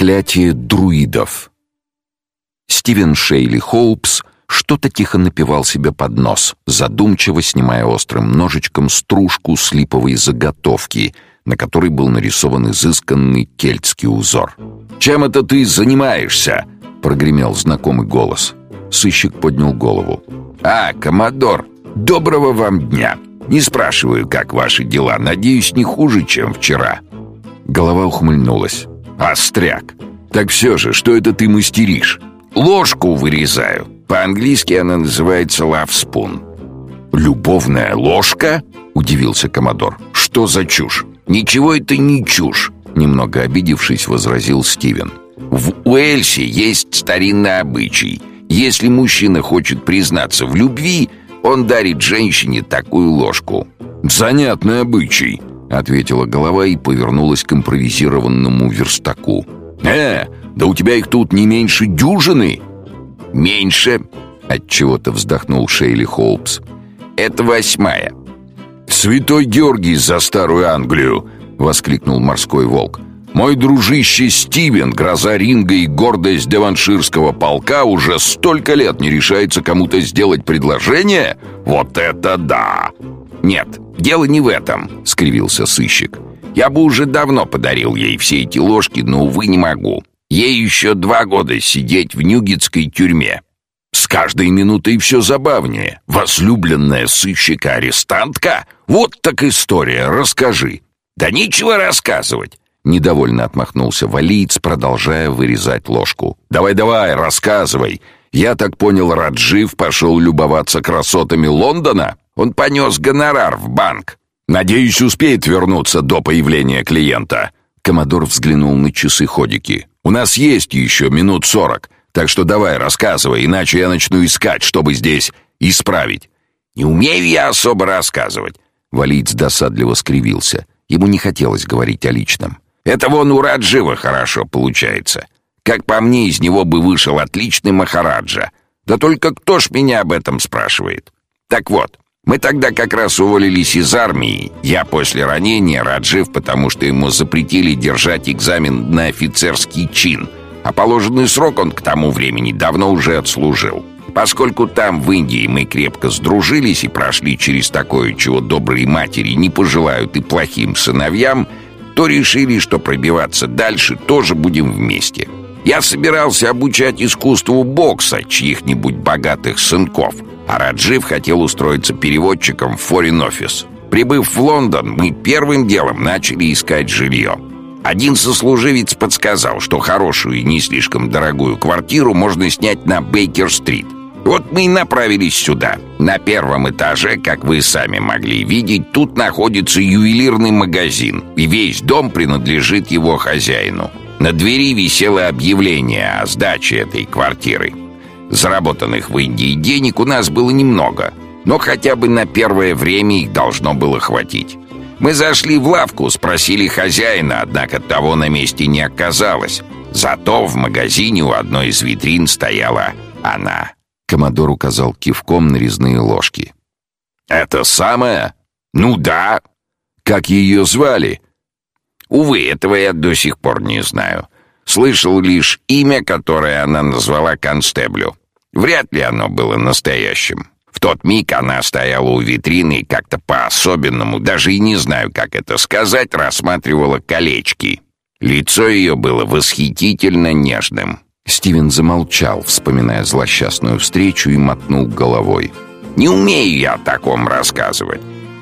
Проклятие друидов. Стивен Шейли Хоупс что-то тихо напевал себе под нос, задумчиво снимая острым ножичком стружку с липовой заготовки, на которой был нарисован изысканный кельтский узор. «Чем это ты занимаешься?» — прогремел знакомый голос. Сыщик поднял голову. «А, коммодор, доброго вам дня! Не спрашиваю, как ваши дела, надеюсь, не хуже, чем вчера». Голова ухмыльнулась. «Остряк! Так все же, что это ты мастеришь?» «Ложку вырезаю. По-английски она называется лавспун». «Любовная ложка?» — удивился Комодор. «Что за чушь?» «Ничего это не чушь», — немного обидевшись, возразил Стивен. «В Уэльсе есть старинный обычай. Если мужчина хочет признаться в любви, он дарит женщине такую ложку». «Занятный обычай», — ответила голова и повернулась к импровизированному верстаку. «Э, да у тебя их тут не меньше дюжины!» «Меньше!» — отчего-то вздохнул Шейли Холпс. «Это восьмая». «Святой Георгий за старую Англию!» — воскликнул морской волк. «Мой дружище Стивен, гроза ринга и гордость деванширского полка, уже столько лет не решается кому-то сделать предложение? Вот это да!» «Нет, дело не в этом», — скривился сыщик. «Я бы уже давно подарил ей все эти ложки, но, увы, не могу. Ей еще два года сидеть в Нюгетской тюрьме. С каждой минутой все забавнее. Возлюбленная сыщика-арестантка? Вот так история, расскажи. Да нечего рассказывать. Недовольно отмахнулся валиец, продолжая вырезать ложку. «Давай-давай, рассказывай. Я так понял, Раджив пошел любоваться красотами Лондона? Он понес гонорар в банк. Надеюсь, успеет вернуться до появления клиента». Комодор взглянул на часы ходики. У нас есть еще минут сорок, так что давай рассказывай, иначе я начну искать, чтобы здесь исправить. Не умею я особо рассказывать. Валиц досадливо скривился. Ему не хотелось говорить о личном. Это вон у Раджива хорошо получается. Как по мне, из него бы вышел отличный Махараджа. Да только кто ж меня об этом спрашивает? Так вот, мы тогда как раз уволились из армии. Я после ранения, Раджив, потому что ему запретили держать экзамен на офицерский чин. А положенный срок он к тому времени давно уже отслужил. Поскольку там, в Индии, мы крепко сдружились и прошли через такое, чего добрые матери не пожелают и плохим сыновьям, то решили, что пробиваться дальше тоже будем вместе. Я собирался обучать искусству бокса чьих-нибудь богатых сынков — а Раджив хотел устроиться переводчиком в Office. Прибыв в Лондон, мы первым делом начали искать жилье. Один сослуживец подсказал, что хорошую и не слишком дорогую квартиру можно снять на Бейкер-стрит. Вот мы и направились сюда. На первом этаже, как вы сами могли видеть, тут находится ювелирный магазин, и весь дом принадлежит его хозяину. На двери висело объявление о сдаче этой квартиры. Заработанных в Индии денег у нас было немного, но хотя бы на первое время их должно было хватить. Мы зашли в лавку, спросили хозяина, однако того на месте не оказалось. Зато в магазине у одной из витрин стояла она. Комодор указал кивком на резные ложки. «Это самое? Ну да. Как ее звали?» «Увы, этого я до сих пор не знаю. Слышал лишь имя, которое она назвала констеблю. Вряд ли оно было настоящим. В тот миг она стояла у витрины и как-то по-особенному, даже и не знаю, как это сказать, рассматривала колечки. Лицо ее было восхитительно нежным. Стивен замолчал, вспоминая злосчастную встречу, и мотнул головой. «Не умею я о таком рассказывать.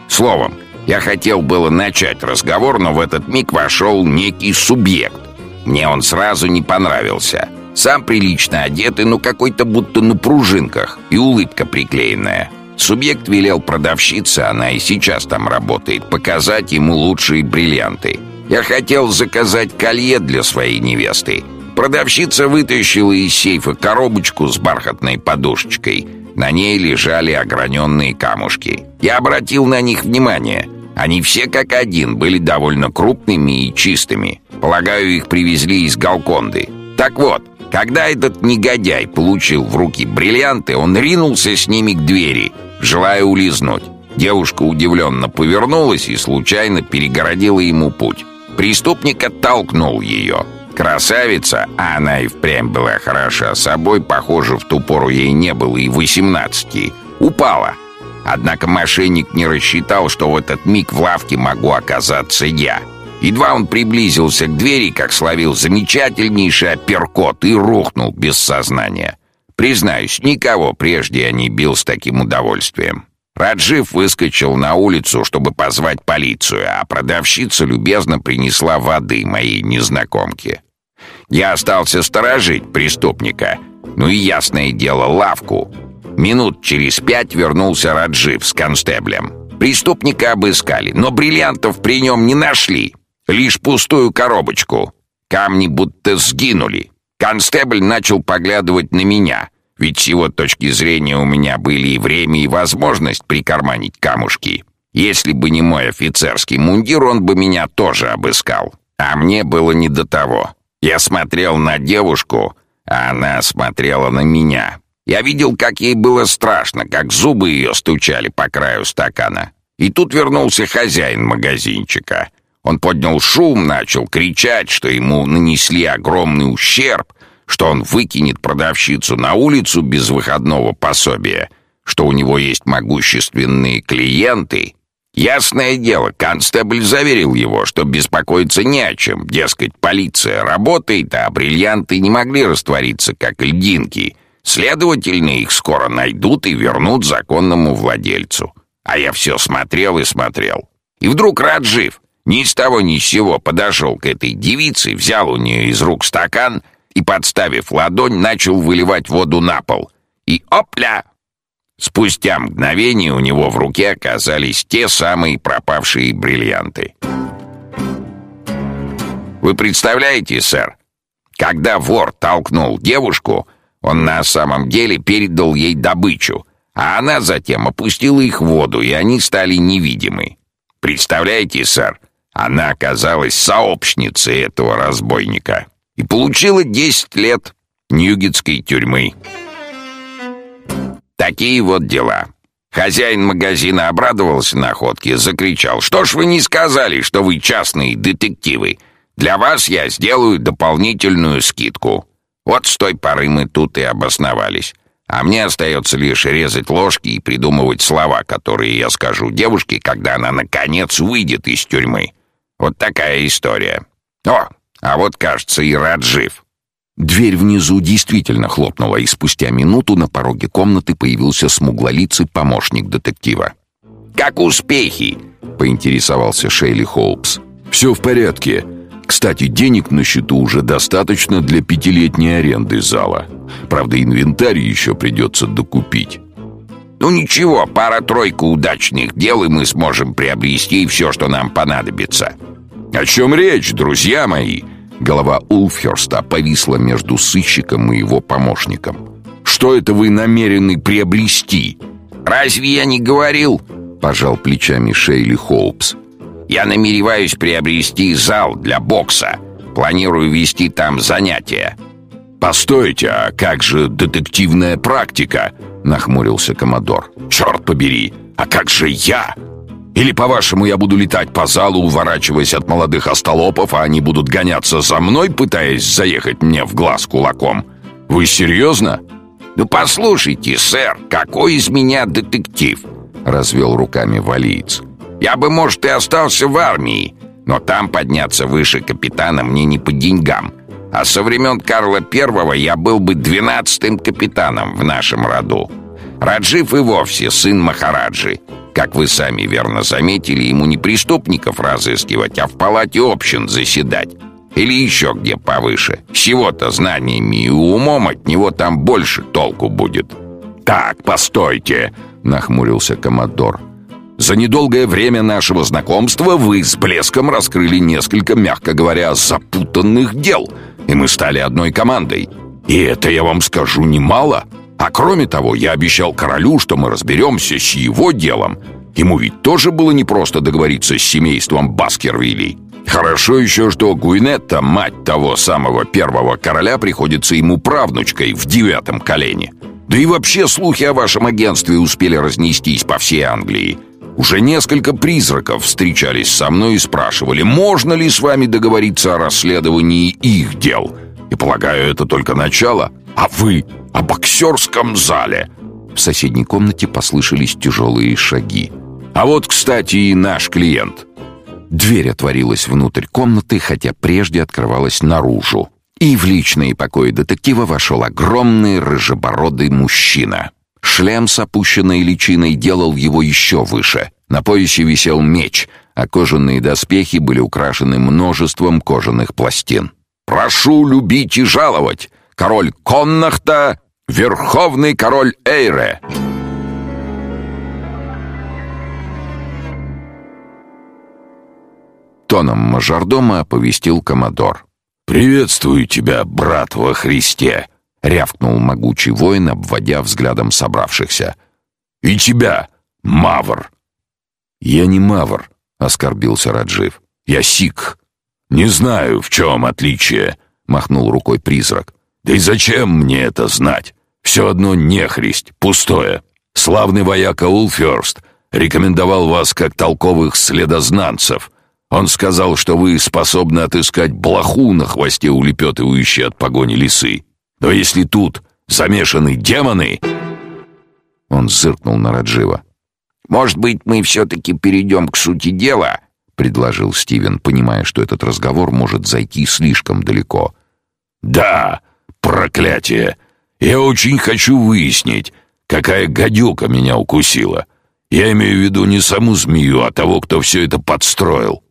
Словом, я хотел было начать разговор, но в этот миг вошел некий субъект. Мне он сразу не понравился. Сам прилично одетый, но какой-то будто на пружинках, и улыбка приклеенная. Субъект велел продавщице, она и сейчас там работает, показать ему лучшие бриллианты. Я хотел заказать колье для своей невесты. Продавщица вытащила из сейфа коробочку с бархатной подушечкой. На ней лежали ограненные камушки. Я обратил на них внимание. Они все как один были довольно крупными и чистыми. Полагаю, их привезли из Галконды. Так вот, когда этот негодяй получил в руки бриллианты, он ринулся с ними к двери, желая улизнуть. Девушка удивленно повернулась и случайно перегородила ему путь. Преступник оттолкнул ее. Красавица, а она и впрямь была хороша собой, похоже, в ту пору ей не было и восемнадцати, упала. Однако мошенник не рассчитал, что в этот миг в лавке могу оказаться я. Едва он приблизился к двери, как словил замечательнейший апперкот и рухнул без сознания. Признаюсь, никого прежде я не бил с таким удовольствием. Раджив выскочил на улицу, чтобы позвать полицию, а продавщица любезно принесла воды моей незнакомке. Я остался сторожить преступника. Ну и ясное дело, лавку. Минут через пять вернулся Раджив с констеблем. Преступника обыскали, но бриллиантов при нем не нашли. Лишь пустую коробочку. Камни будто сгинули. Констебль начал поглядывать на меня, ведь с его точки зрения у меня были и время, и возможность прикарманить камушки. Если бы не мой офицерский мундир, он бы меня тоже обыскал. А мне было не до того. Я смотрел на девушку, а она смотрела на меня. Я видел, как ей было страшно, как зубы ее стучали по краю стакана. И тут вернулся хозяин магазинчика. Он поднял шум, начал кричать, что ему нанесли огромный ущерб, что он выкинет продавщицу на улицу без выходного пособия, что у него есть могущественные клиенты, Ясное дело, констебль заверил его, что беспокоиться не о чем. Дескать, полиция работает, а бриллианты не могли раствориться, как льдинки. Следовательно, их скоро найдут и вернут законному владельцу. А я все смотрел и смотрел. И вдруг Раджив ни с того ни с сего подошел к этой девице, взял у нее из рук стакан и, подставив ладонь, начал выливать воду на пол. И опля! Спустя мгновение у него в руке оказались те самые пропавшие бриллианты. Вы представляете, сэр, когда вор толкнул девушку, он на самом деле передал ей добычу, а она затем опустила их в воду, и они стали невидимы. Представляете, сэр, она оказалась сообщницей этого разбойника и получила 10 лет Ньюгетской тюрьмы. Такие вот дела. Хозяин магазина обрадовался находке, закричал. «Что ж вы не сказали, что вы частные детективы? Для вас я сделаю дополнительную скидку». Вот с той поры мы тут и обосновались. А мне остается лишь резать ложки и придумывать слова, которые я скажу девушке, когда она, наконец, выйдет из тюрьмы. Вот такая история. О, а вот, кажется, и Раджив. Дверь внизу действительно хлопнула, и спустя минуту на пороге комнаты появился смуглолицый помощник детектива. «Как успехи?» — поинтересовался Шейли Холпс. «Все в порядке. Кстати, денег на счету уже достаточно для пятилетней аренды зала. Правда, инвентарь еще придется докупить». «Ну ничего, пара-тройка удачных дел, и мы сможем приобрести все, что нам понадобится». «О чем речь, друзья мои?» Голова Улфхерста повисла между сыщиком и его помощником. «Что это вы намерены приобрести?» «Разве я не говорил?» — пожал плечами Шейли Холпс. «Я намереваюсь приобрести зал для бокса. Планирую вести там занятия». «Постойте, а как же детективная практика?» — нахмурился Комодор. «Черт побери, а как же я?» Или, по-вашему, я буду летать по залу, уворачиваясь от молодых остолопов, а они будут гоняться за мной, пытаясь заехать мне в глаз кулаком? Вы серьезно?» «Ну, послушайте, сэр, какой из меня детектив?» — развел руками валиец. «Я бы, может, и остался в армии, но там подняться выше капитана мне не по деньгам. А со времен Карла Первого я был бы двенадцатым капитаном в нашем роду. Раджив и вовсе сын Махараджи. Как вы сами верно заметили, ему не преступников разыскивать, а в палате общин заседать. Или еще где повыше. Всего-то знаниями и умом от него там больше толку будет. «Так, постойте!» — нахмурился Комодор. «За недолгое время нашего знакомства вы с блеском раскрыли несколько, мягко говоря, запутанных дел, и мы стали одной командой. И это, я вам скажу, немало. А кроме того, я обещал королю, что мы разберемся с его делом. Ему ведь тоже было непросто договориться с семейством Баскервилей. Хорошо еще, что Гуинетта, мать того самого первого короля, приходится ему правнучкой в девятом колене. Да и вообще слухи о вашем агентстве успели разнестись по всей Англии. Уже несколько призраков встречались со мной и спрашивали, можно ли с вами договориться о расследовании их дел. И полагаю, это только начало. А вы о боксерском зале. В соседней комнате послышались тяжелые шаги. А вот, кстати, и наш клиент. Дверь отворилась внутрь комнаты, хотя прежде открывалась наружу. И в личные покои детектива вошел огромный рыжебородый мужчина. Шлем с опущенной личиной делал его еще выше. На поясе висел меч, а кожаные доспехи были украшены множеством кожаных пластин. «Прошу любить и жаловать! Король Коннахта, верховный король Эйре!» Тоном мажордома оповестил Комодор. «Приветствую тебя, брат во Христе!» — рявкнул могучий воин, обводя взглядом собравшихся. «И тебя, Мавр!» «Я не Мавр», — оскорбился Раджив. «Я Сик». «Не знаю, в чем отличие», — махнул рукой призрак. «Да и зачем мне это знать? Все одно нехристь, пустое. Славный вояка Улферст рекомендовал вас как толковых следознанцев. Он сказал, что вы способны отыскать блоху на хвосте улепетывающей от погони лисы. Но если тут замешаны демоны...» Он зыркнул на Раджива. «Может быть, мы все-таки перейдем к сути дела?» — предложил Стивен, понимая, что этот разговор может зайти слишком далеко. «Да, проклятие! Я очень хочу выяснить, какая гадюка меня укусила. Я имею в виду не саму змею, а того, кто все это подстроил».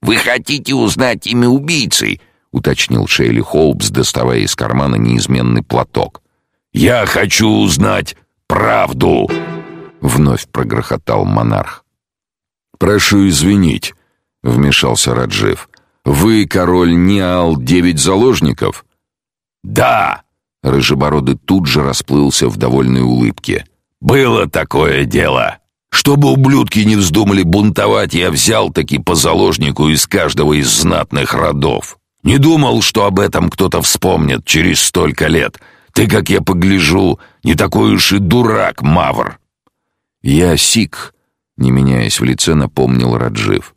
«Вы хотите узнать имя убийцы?» Уточнил Шейли Хоупс, доставая из кармана неизменный платок. «Я хочу узнать правду!» Вновь прогрохотал монарх. «Прошу извинить», — вмешался Раджив. «Вы, король Ниал, девять заложников?» «Да!» — Рыжебородый тут же расплылся в довольной улыбке. «Было такое дело!» Чтобы ублюдки не вздумали бунтовать, я взял таки по заложнику из каждого из знатных родов. Не думал, что об этом кто-то вспомнит через столько лет. Ты, как я погляжу, не такой уж и дурак, Мавр. Я Сик, не меняясь в лице, напомнил Раджив.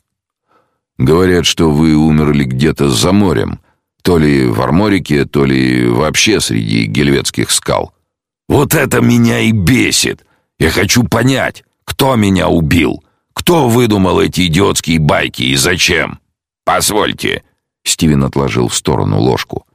Говорят, что вы умерли где-то за морем, то ли в Арморике, то ли вообще среди гельветских скал. Вот это меня и бесит. Я хочу понять, кто меня убил, кто выдумал эти идиотские байки и зачем. Позвольте, Стивен отложил в сторону ложку.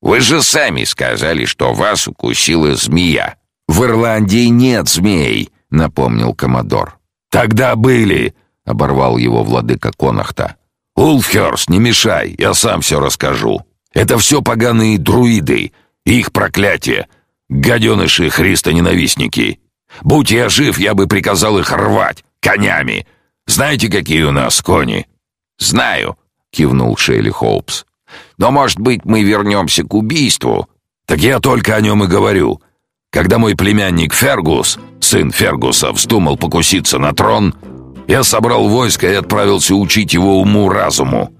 Вы же сами сказали, что вас укусила змея. В Ирландии нет змей, напомнил комодор. Тогда были, оборвал его владыка Конахта. Улфхерст, не мешай, я сам все расскажу. Это все поганые друиды, их проклятие, гаденыши Христа-ненавистники. Будь я жив, я бы приказал их рвать конями. Знаете, какие у нас кони? Знаю, кивнул Шейли Хоупс. Но, может быть, мы вернемся к убийству? Так я только о нем и говорю. Когда мой племянник Фергус, сын Фергуса, вздумал покуситься на трон, я собрал войско и отправился учить его уму-разуму.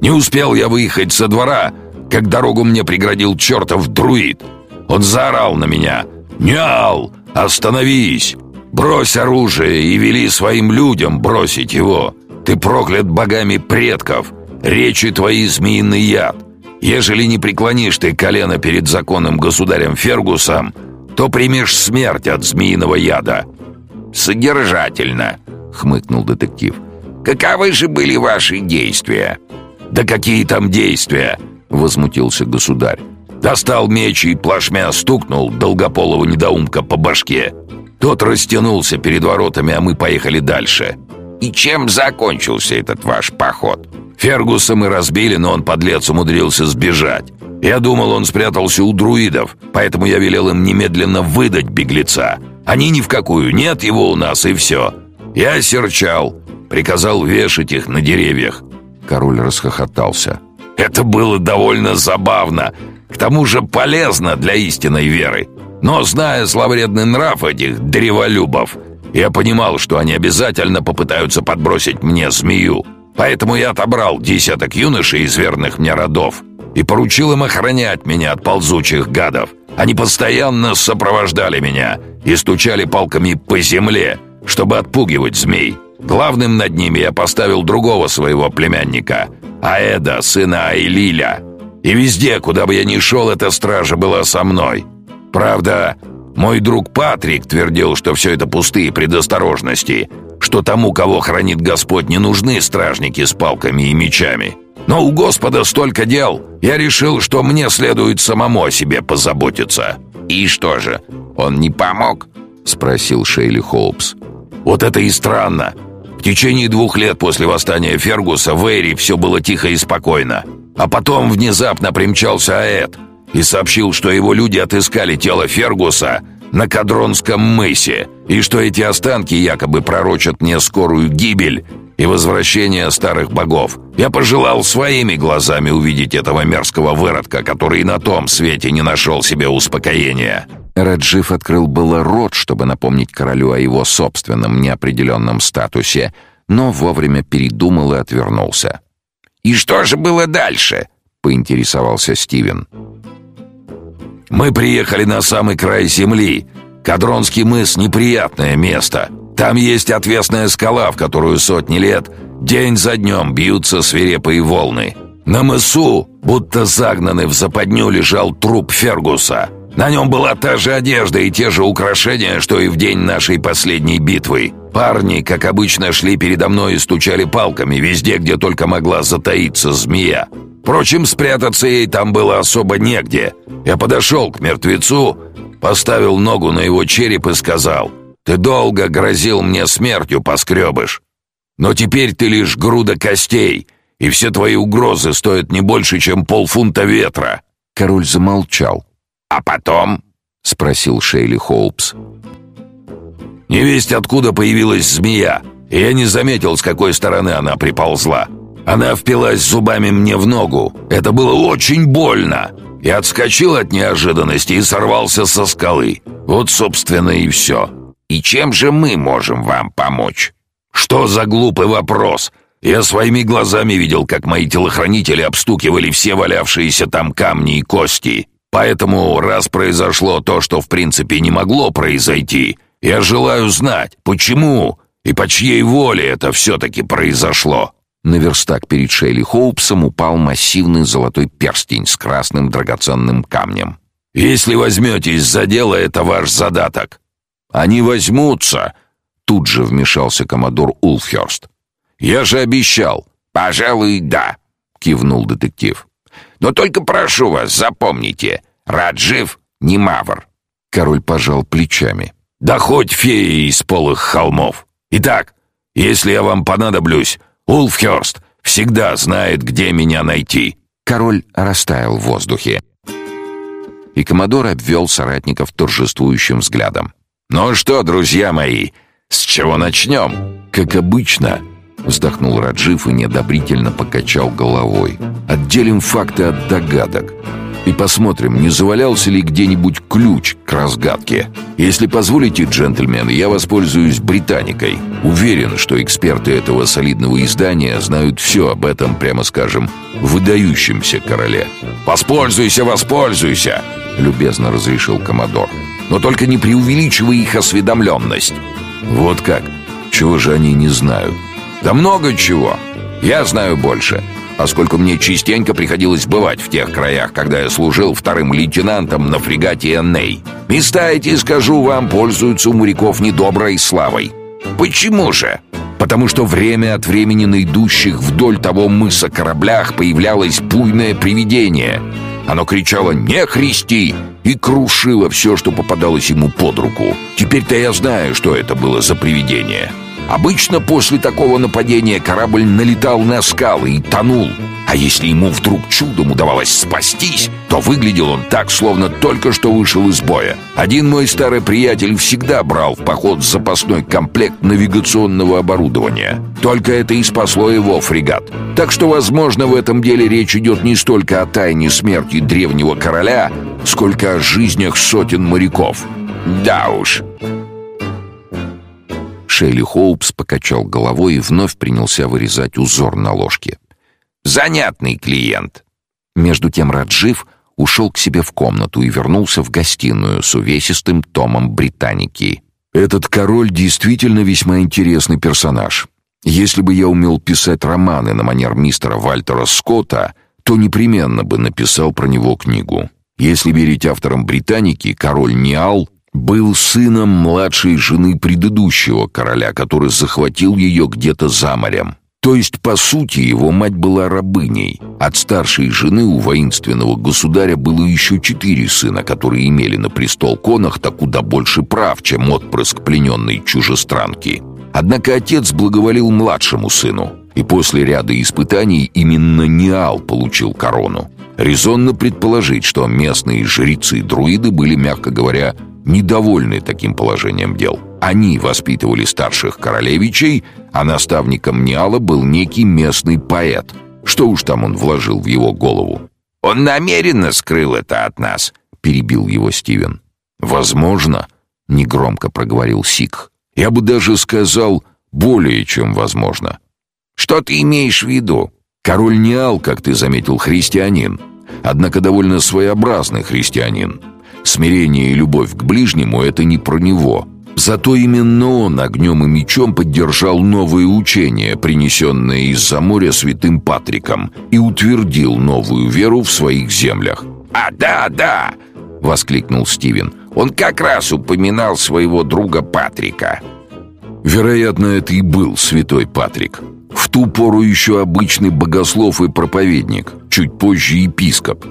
Не успел я выехать со двора, как дорогу мне преградил чертов друид. Он заорал на меня. «Нял, остановись! Брось оружие и вели своим людям бросить его! Ты проклят богами предков!» Речи твои змеиный яд. Ежели не преклонишь ты колено перед законным государем Фергусом, то примешь смерть от змеиного яда». «Содержательно», — хмыкнул детектив. «Каковы же были ваши действия?» «Да какие там действия?» — возмутился государь. Достал меч и плашмя стукнул долгополого недоумка по башке. Тот растянулся перед воротами, а мы поехали дальше. «И чем закончился этот ваш поход?» Фергуса мы разбили, но он, подлец, умудрился сбежать. Я думал, он спрятался у друидов, поэтому я велел им немедленно выдать беглеца. Они ни в какую, нет его у нас, и все. Я серчал, приказал вешать их на деревьях. Король расхохотался. Это было довольно забавно, к тому же полезно для истинной веры. Но, зная зловредный нрав этих древолюбов, я понимал, что они обязательно попытаются подбросить мне змею. Поэтому я отобрал десяток юношей из верных мне родов и поручил им охранять меня от ползучих гадов. Они постоянно сопровождали меня и стучали палками по земле, чтобы отпугивать змей. Главным над ними я поставил другого своего племянника, Аэда, сына Айлиля. И везде, куда бы я ни шел, эта стража была со мной. Правда, мой друг Патрик твердил, что все это пустые предосторожности, что тому, кого хранит Господь, не нужны стражники с палками и мечами. Но у Господа столько дел, я решил, что мне следует самому о себе позаботиться. И что же, он не помог? Спросил Шейли Холпс. Вот это и странно. В течение двух лет после восстания Фергуса в Эйри все было тихо и спокойно. А потом внезапно примчался Аэт и сообщил, что его люди отыскали тело Фергуса на Кадронском мысе, и что эти останки якобы пророчат мне скорую гибель и возвращение старых богов. Я пожелал своими глазами увидеть этого мерзкого выродка, который на том свете не нашел себе успокоения». Раджив открыл было рот, чтобы напомнить королю о его собственном неопределенном статусе, но вовремя передумал и отвернулся. «И что же было дальше?» — поинтересовался Стивен. «Мы приехали на самый край земли. Кадронский мыс — неприятное место. Там есть отвесная скала, в которую сотни лет день за днем бьются свирепые волны. На мысу, будто загнанный в западню, лежал труп Фергуса. На нем была та же одежда и те же украшения, что и в день нашей последней битвы. Парни, как обычно, шли передо мной и стучали палками везде, где только могла затаиться змея. Впрочем, спрятаться ей там было особо негде. Я подошел к мертвецу, поставил ногу на его череп и сказал — ты долго грозил мне смертью, поскребыш. Но теперь ты лишь груда костей, и все твои угрозы стоят не больше, чем полфунта ветра». Король замолчал. «А потом?» — спросил Шейли Хоупс. «Невесть откуда появилась змея, и я не заметил, с какой стороны она приползла. Она впилась зубами мне в ногу. Это было очень больно. Я отскочил от неожиданности и сорвался со скалы. Вот, собственно, и все». И чем же мы можем вам помочь? Что за глупый вопрос? Я своими глазами видел, как мои телохранители обстукивали все валявшиеся там камни и кости. Поэтому, раз произошло то, что в принципе не могло произойти, я желаю знать, почему и по чьей воле это все-таки произошло». На верстак перед Шейли Хоупсом упал массивный золотой перстень с красным драгоценным камнем. «Если возьметесь за дело, это ваш задаток. Они возьмутся!» Тут же вмешался коммодор Улфхерст. «Я же обещал!» «Пожалуй, да!» — кивнул детектив. «Но только прошу вас, запомните, Раджив не мавр!» Король пожал плечами. «Да хоть феи из полых холмов! Итак, если я вам понадоблюсь, Улфхерст всегда знает, где меня найти!» Король растаял в воздухе. И коммодор обвел соратников торжествующим взглядом. «Ну что, друзья мои, с чего начнем?» «Как обычно», — вздохнул Раджив и неодобрительно покачал головой. «Отделим факты от догадок и посмотрим, не завалялся ли где-нибудь ключ к разгадке. Если позволите, джентльмены, я воспользуюсь британикой. Уверен, что эксперты этого солидного издания знают все об этом, прямо скажем, выдающемся короле». «Воспользуйся, воспользуйся!» — любезно разрешил коммодор но только не преувеличивай их осведомленность. Вот как? Чего же они не знают? Да много чего. Я знаю больше, поскольку мне частенько приходилось бывать в тех краях, когда я служил вторым лейтенантом на фрегате Энней. Места эти, скажу вам, пользуются у моряков недоброй славой. Почему же? Потому что время от времени на идущих вдоль того мыса кораблях появлялось буйное привидение — оно кричало «Не христи!» и крушило все, что попадалось ему под руку. Теперь-то я знаю, что это было за привидение. Обычно после такого нападения корабль налетал на скалы и тонул. А если ему вдруг чудом удавалось спастись, то выглядел он так, словно только что вышел из боя. Один мой старый приятель всегда брал в поход запасной комплект навигационного оборудования. Только это и спасло его фрегат. Так что, возможно, в этом деле речь идет не столько о тайне смерти древнего короля, сколько о жизнях сотен моряков. Да уж, Шейли Хоупс покачал головой и вновь принялся вырезать узор на ложке. «Занятный клиент!» Между тем Раджив ушел к себе в комнату и вернулся в гостиную с увесистым томом «Британики». Этот король действительно весьма интересный персонаж. Если бы я умел писать романы на манер мистера Вальтера Скотта, то непременно бы написал про него книгу. Если верить авторам Британики, король Ниал был сыном младшей жены предыдущего короля, который захватил ее где-то за морем. То есть, по сути, его мать была рабыней. От старшей жены у воинственного государя было еще четыре сына, которые имели на престол конахта куда больше прав, чем отпрыск плененной чужестранки. Однако отец благоволил младшему сыну, и после ряда испытаний именно Ниал получил корону. Резонно предположить, что местные жрецы и друиды были, мягко говоря, недовольны таким положением дел. Они воспитывали старших королевичей, а наставником Ниала был некий местный поэт. Что уж там он вложил в его голову? «Он намеренно скрыл это от нас», — перебил его Стивен. «Возможно», — негромко проговорил Сик. «Я бы даже сказал, более чем возможно». «Что ты имеешь в виду?» «Король Ниал, как ты заметил, христианин, однако довольно своеобразный христианин». Смирение и любовь к ближнему — это не про него. Зато именно он огнем и мечом поддержал новые учения, принесенные из-за моря святым Патриком, и утвердил новую веру в своих землях. «А, да, да!» — воскликнул Стивен. «Он как раз упоминал своего друга Патрика». Вероятно, это и был святой Патрик. В ту пору еще обычный богослов и проповедник, чуть позже епископ.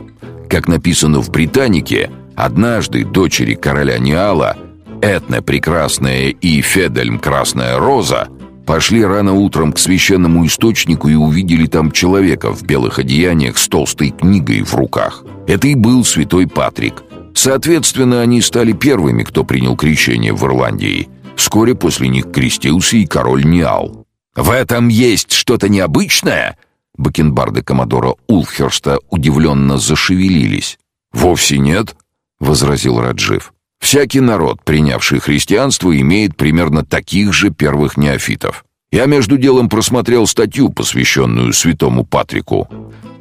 Как написано в «Британике», Однажды дочери короля Ниала, Этна Прекрасная и Федельм Красная Роза, пошли рано утром к священному источнику и увидели там человека в белых одеяниях с толстой книгой в руках. Это и был святой Патрик. Соответственно, они стали первыми, кто принял крещение в Ирландии. Вскоре после них крестился и король Ниал. «В этом есть что-то необычное?» Бакенбарды коммодора Улфхерста удивленно зашевелились. «Вовсе нет», возразил Раджив. Всякий народ, принявший христианство, имеет примерно таких же первых неофитов. Я между делом просмотрел статью, посвященную святому Патрику.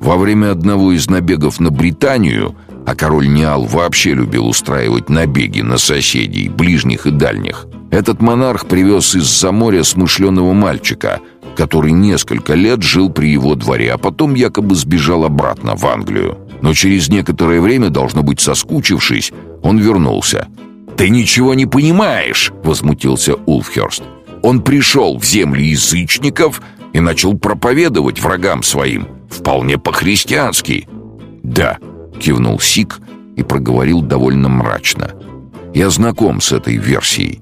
Во время одного из набегов на Британию, а король Ниал вообще любил устраивать набеги на соседей, ближних и дальних, этот монарх привез из-за моря смышленого мальчика, который несколько лет жил при его дворе, а потом якобы сбежал обратно в Англию но через некоторое время, должно быть соскучившись, он вернулся. «Ты ничего не понимаешь!» — возмутился Улфхерст. «Он пришел в земли язычников и начал проповедовать врагам своим, вполне по-христиански». «Да», — кивнул Сик и проговорил довольно мрачно. «Я знаком с этой версией.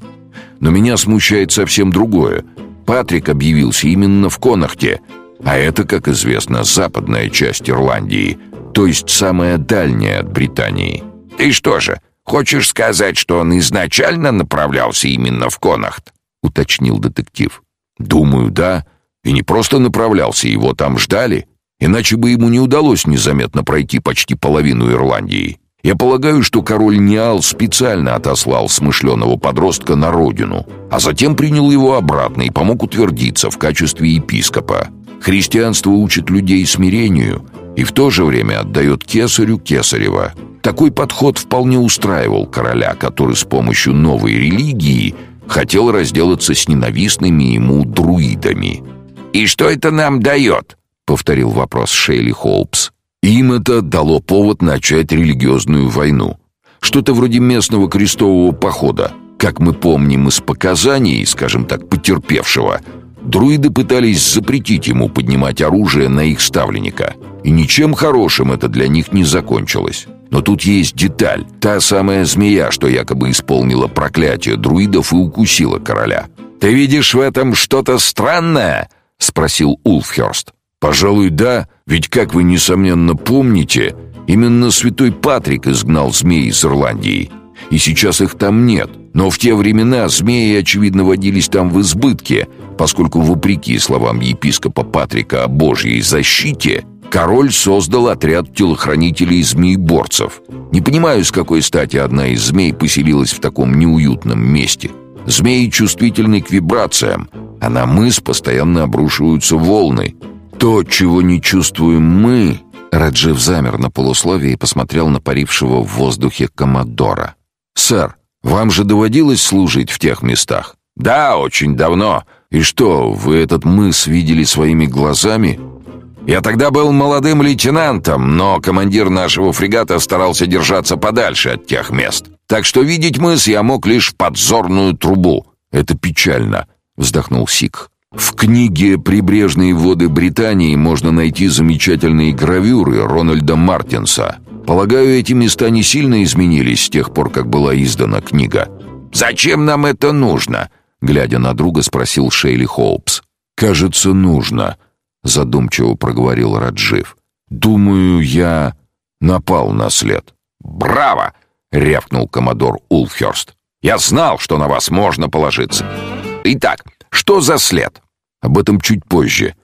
Но меня смущает совсем другое. Патрик объявился именно в Конахте, а это, как известно, западная часть Ирландии — то есть самая дальняя от Британии. Ты что же, хочешь сказать, что он изначально направлялся именно в Конахт? уточнил детектив. Думаю, да, и не просто направлялся, его там ждали, иначе бы ему не удалось незаметно пройти почти половину Ирландии. Я полагаю, что король Ниал специально отослал смышленого подростка на родину, а затем принял его обратно и помог утвердиться в качестве епископа. Христианство учит людей смирению, и в то же время отдает кесарю кесарева. Такой подход вполне устраивал короля, который с помощью новой религии хотел разделаться с ненавистными ему друидами. «И что это нам дает?» — повторил вопрос Шейли Холпс. Им это дало повод начать религиозную войну. Что-то вроде местного крестового похода. Как мы помним из показаний, скажем так, потерпевшего, друиды пытались запретить ему поднимать оружие на их ставленника — и ничем хорошим это для них не закончилось. Но тут есть деталь. Та самая змея, что якобы исполнила проклятие друидов и укусила короля. «Ты видишь в этом что-то странное?» — спросил Улфхерст. «Пожалуй, да, ведь, как вы, несомненно, помните, именно святой Патрик изгнал змей из Ирландии. И сейчас их там нет. Но в те времена змеи, очевидно, водились там в избытке, поскольку, вопреки словам епископа Патрика о Божьей защите, король создал отряд телохранителей-змееборцев. Не понимаю, с какой стати одна из змей поселилась в таком неуютном месте. Змеи чувствительны к вибрациям, а на мыс постоянно обрушиваются волны. То, чего не чувствуем мы... Раджив замер на полусловие и посмотрел на парившего в воздухе Комодора. «Сэр, Вам же доводилось служить в тех местах? Да, очень давно. И что, вы этот мыс видели своими глазами? Я тогда был молодым лейтенантом, но командир нашего фрегата старался держаться подальше от тех мест. Так что видеть мыс я мог лишь в подзорную трубу. Это печально, вздохнул Сик. В книге «Прибрежные воды Британии» можно найти замечательные гравюры Рональда Мартинса. Полагаю, эти места не сильно изменились с тех пор, как была издана книга. «Зачем нам это нужно?» Глядя на друга, спросил Шейли Хоупс. «Кажется, нужно», — задумчиво проговорил Раджив. «Думаю, я напал на след». «Браво!» — рявкнул коммодор Улфхерст. «Я знал, что на вас можно положиться. Итак, что за след?» «Об этом чуть позже.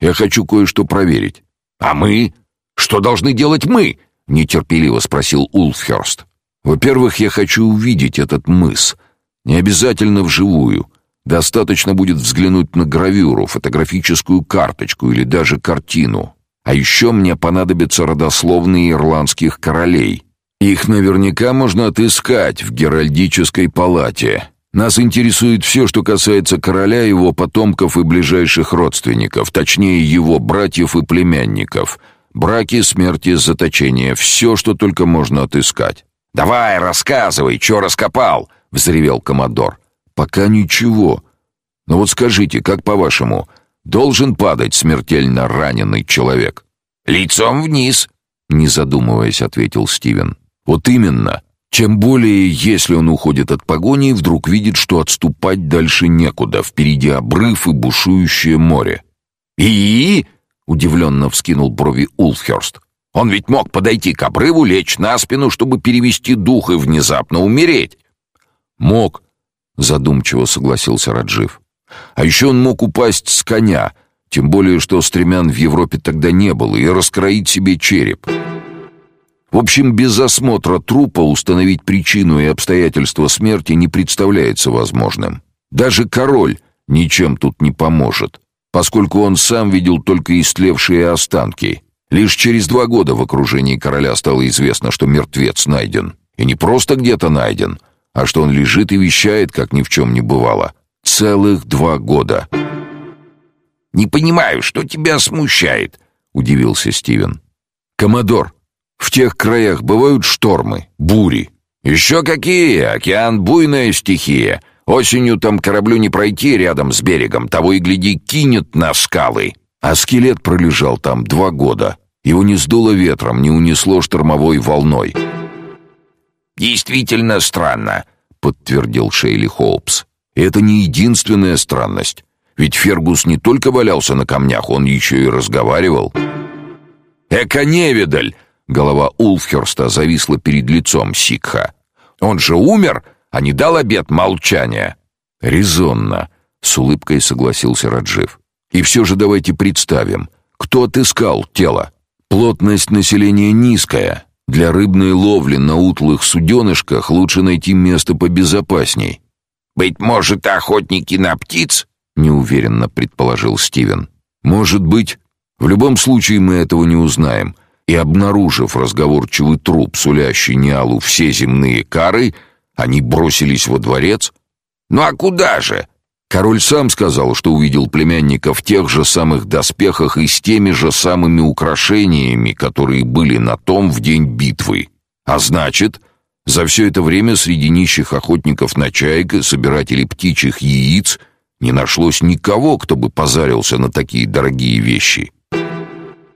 Я хочу кое-что проверить». «А мы? Что должны делать мы?» — нетерпеливо спросил Улфхерст. «Во-первых, я хочу увидеть этот мыс. Не обязательно вживую. Достаточно будет взглянуть на гравюру, фотографическую карточку или даже картину. А еще мне понадобятся родословные ирландских королей. Их наверняка можно отыскать в Геральдической палате. Нас интересует все, что касается короля, его потомков и ближайших родственников, точнее, его братьев и племянников. Браки, смерти, заточения, все, что только можно отыскать. «Давай, рассказывай, что раскопал!» — взревел коммодор. «Пока ничего. Но вот скажите, как по-вашему, должен падать смертельно раненый человек?» «Лицом вниз», — не задумываясь, ответил Стивен. «Вот именно. Чем более, если он уходит от погони и вдруг видит, что отступать дальше некуда, впереди обрыв и бушующее море». «И?» — удивленно вскинул брови Улфхерст. «Он ведь мог подойти к обрыву, лечь на спину, чтобы перевести дух и внезапно умереть». «Мог», — задумчиво согласился Раджив. «А еще он мог упасть с коня, тем более, что стремян в Европе тогда не было, и раскроить себе череп». В общем, без осмотра трупа установить причину и обстоятельства смерти не представляется возможным. Даже король ничем тут не поможет, поскольку он сам видел только истлевшие останки. Лишь через два года в окружении короля стало известно, что мертвец найден. И не просто где-то найден, а что он лежит и вещает, как ни в чем не бывало. Целых два года. «Не понимаю, что тебя смущает?» — удивился Стивен. «Коммодор, в тех краях бывают штормы, бури». «Еще какие! Океан — буйная стихия. Осенью там кораблю не пройти рядом с берегом, того и гляди, кинет на скалы». А скелет пролежал там два года. Его не сдуло ветром, не унесло штормовой волной. «Действительно странно», — подтвердил Шейли Хоупс. «Это не единственная странность. Ведь Фергус не только валялся на камнях, он еще и разговаривал». «Эко-невидаль!» — голова Улфхерста зависла перед лицом Сикха. «Он же умер, а не дал обет молчания». «Резонно», — с улыбкой согласился Раджив. «И все же давайте представим, кто отыскал тело. Плотность населения низкая, для рыбной ловли на утлых суденышках лучше найти место побезопасней. Быть может, охотники на птиц? неуверенно предположил Стивен. Может быть. В любом случае мы этого не узнаем. И обнаружив разговорчивый труп, сулящий Ниалу все земные кары, они бросились во дворец. Ну а куда же? Король сам сказал, что увидел племянника в тех же самых доспехах и с теми же самыми украшениями, которые были на том в день битвы. А значит, за все это время среди нищих охотников на чаек и собирателей птичьих яиц не нашлось никого, кто бы позарился на такие дорогие вещи.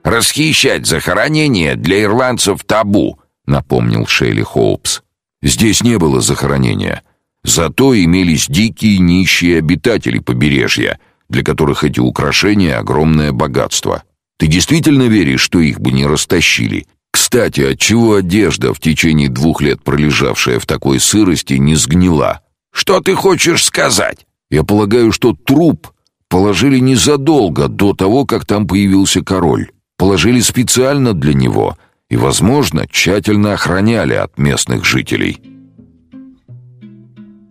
«Расхищать захоронение для ирландцев табу», — напомнил Шейли Хоупс. «Здесь не было захоронения». Зато имелись дикие нищие обитатели побережья, для которых эти украшения огромное богатство. Ты действительно веришь, что их бы не растащили? Кстати, отчего одежда, в течение двух лет пролежавшая в такой сырости, не сгнила? Что ты хочешь сказать? Я полагаю, что труп положили незадолго до того, как там появился король. Положили специально для него и, возможно, тщательно охраняли от местных жителей.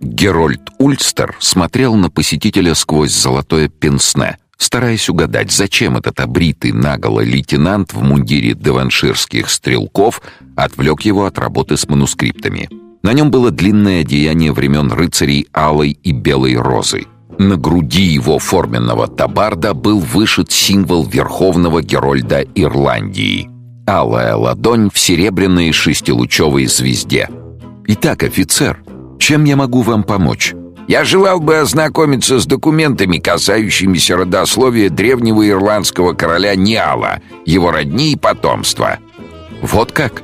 Герольд Ульстер смотрел на посетителя сквозь золотое пенсне, стараясь угадать, зачем этот обритый наголо лейтенант в мундире деванширских стрелков отвлек его от работы с манускриптами. На нем было длинное одеяние времен рыцарей Алой и Белой Розы. На груди его форменного табарда был вышит символ Верховного Герольда Ирландии. Алая ладонь в серебряной шестилучевой звезде. «Итак, офицер, чем я могу вам помочь?» Я желал бы ознакомиться с документами, касающимися родословия древнего ирландского короля Ниала, его родни и потомства. Вот как?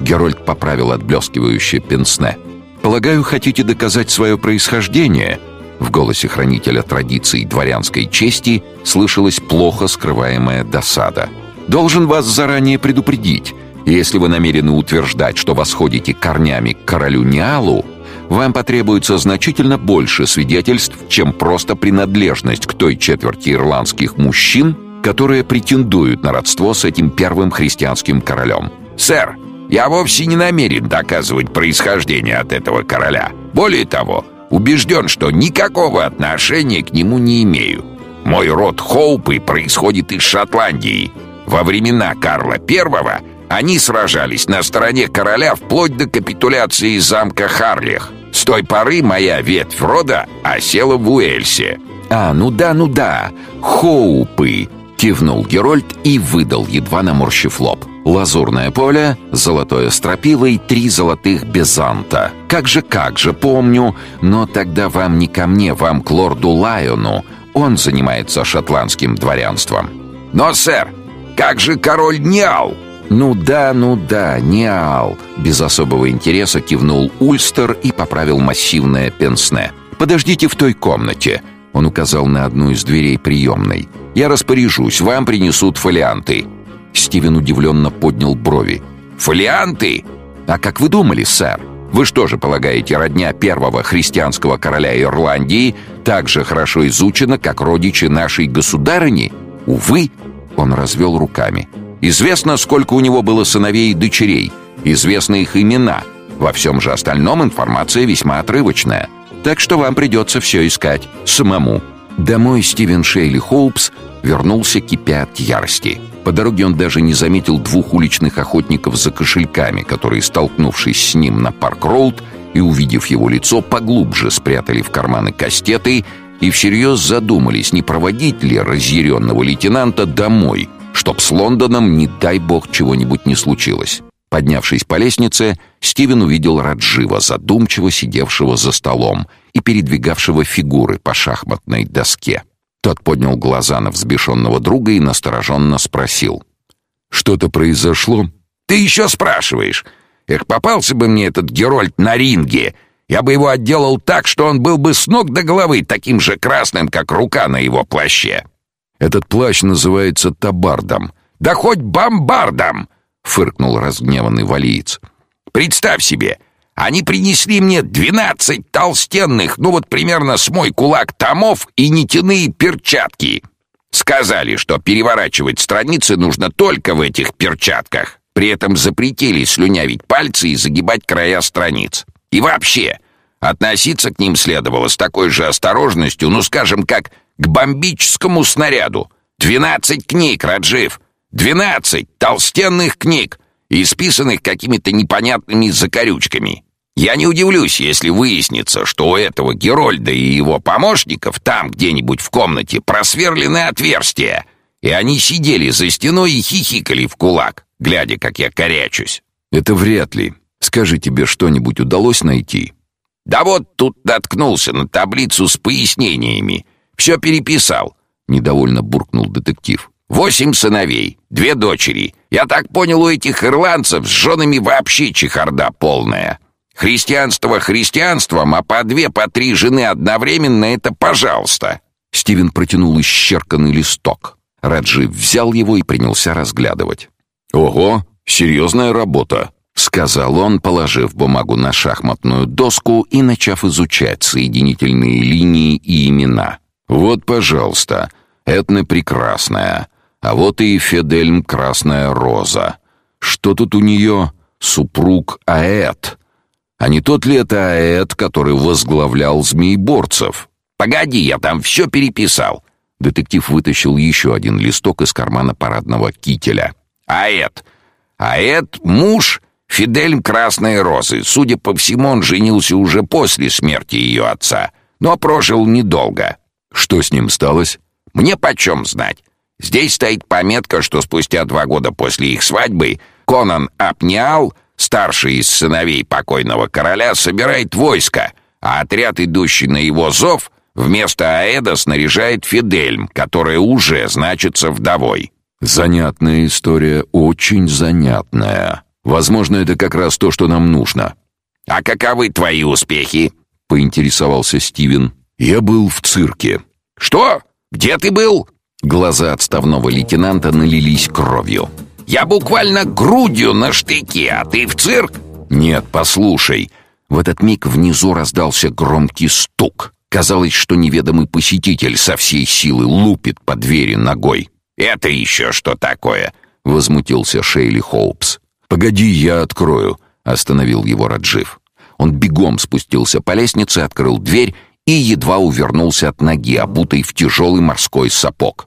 Герольд поправил отблескивающее пенсне. Полагаю, хотите доказать свое происхождение? В голосе хранителя традиций дворянской чести слышалась плохо скрываемая досада. Должен вас заранее предупредить. Если вы намерены утверждать, что восходите корнями к королю Ниалу, вам потребуется значительно больше свидетельств, чем просто принадлежность к той четверти ирландских мужчин, которые претендуют на родство с этим первым христианским королем. «Сэр, я вовсе не намерен доказывать происхождение от этого короля. Более того, убежден, что никакого отношения к нему не имею. Мой род Хоупы происходит из Шотландии. Во времена Карла I они сражались на стороне короля вплоть до капитуляции замка Харлих. С той поры моя ветвь рода осела в Уэльсе. «А, ну да, ну да, Хоупы!» — кивнул Герольд и выдал, едва наморщив лоб. «Лазурное поле, золотое стропило и три золотых безанта. Как же, как же, помню, но тогда вам не ко мне, вам к лорду Лайону. Он занимается шотландским дворянством». «Но, сэр, как же король Ниал?» «Ну да, ну да, Ниал!» Без особого интереса кивнул Ульстер и поправил массивное пенсне. «Подождите в той комнате!» Он указал на одну из дверей приемной. «Я распоряжусь, вам принесут фолианты!» Стивен удивленно поднял брови. «Фолианты?» «А как вы думали, сэр? Вы что же полагаете, родня первого христианского короля Ирландии так же хорошо изучена, как родичи нашей государыни? Увы!» Он развел руками. Известно, сколько у него было сыновей и дочерей. Известны их имена. Во всем же остальном информация весьма отрывочная. Так что вам придется все искать самому. Домой Стивен Шейли Хоупс вернулся кипя от ярости. По дороге он даже не заметил двух уличных охотников за кошельками, которые, столкнувшись с ним на Парк-Роуд и увидев его лицо, поглубже спрятали в карманы кастеты и всерьез задумались, не проводить ли разъяренного лейтенанта домой – чтоб с Лондоном, не дай бог, чего-нибудь не случилось. Поднявшись по лестнице, Стивен увидел Раджива, задумчиво сидевшего за столом и передвигавшего фигуры по шахматной доске. Тот поднял глаза на взбешенного друга и настороженно спросил. «Что-то произошло?» «Ты еще спрашиваешь? Эх, попался бы мне этот Герольд на ринге!» Я бы его отделал так, что он был бы с ног до головы таким же красным, как рука на его плаще. Этот плащ называется табардом. Да хоть бомбардом, фыркнул разгневанный валиец. Представь себе, они принесли мне двенадцать толстенных, ну вот примерно с мой кулак томов и нитяные перчатки. Сказали, что переворачивать страницы нужно только в этих перчатках. При этом запретили слюнявить пальцы и загибать края страниц. И вообще, относиться к ним следовало с такой же осторожностью, ну, скажем, как к бомбическому снаряду. Двенадцать книг, Раджив! Двенадцать толстенных книг, исписанных какими-то непонятными закорючками. Я не удивлюсь, если выяснится, что у этого Герольда и его помощников там где-нибудь в комнате просверлены отверстия, и они сидели за стеной и хихикали в кулак, глядя, как я корячусь. Это вряд ли. Скажи, тебе что-нибудь удалось найти? Да вот тут наткнулся на таблицу с пояснениями. Все переписал. Недовольно буркнул детектив. Восемь сыновей, две дочери. Я так понял, у этих ирландцев с женами вообще чехарда полная. Христианство христианством, а по две, по три жены одновременно — это пожалуйста. Стивен протянул исчерканный листок. Раджи взял его и принялся разглядывать. «Ого, серьезная работа», — сказал он, положив бумагу на шахматную доску и начав изучать соединительные линии и имена. Вот, пожалуйста, Этна прекрасная, а вот и Федельм красная роза. Что тут у нее? Супруг Аэт. А не тот ли это Аэт, который возглавлял змееборцев? Погоди, я там все переписал. Детектив вытащил еще один листок из кармана парадного кителя. Аэт. Аэт муж Фидельм Красные Розы. Судя по всему, он женился уже после смерти ее отца, но прожил недолго. Что с ним сталось? Мне почем знать. Здесь стоит пометка, что спустя два года после их свадьбы Конан Апниал, старший из сыновей покойного короля, собирает войско, а отряд, идущий на его зов, вместо Аэда снаряжает Фидельм, которая уже значится вдовой. Занятная история, очень занятная. Возможно, это как раз то, что нам нужно. А каковы твои успехи? поинтересовался Стивен. Я был в цирке. Что? Где ты был? Глаза отставного лейтенанта налились кровью. Я буквально грудью на штыке, а ты в цирк? Нет, послушай. В этот миг внизу раздался громкий стук. Казалось, что неведомый посетитель со всей силы лупит по двери ногой. «Это еще что такое?» — возмутился Шейли Хоупс. «Погоди, я открою», — остановил его Раджив. Он бегом спустился по лестнице, открыл дверь и едва увернулся от ноги, обутой в тяжелый морской сапог.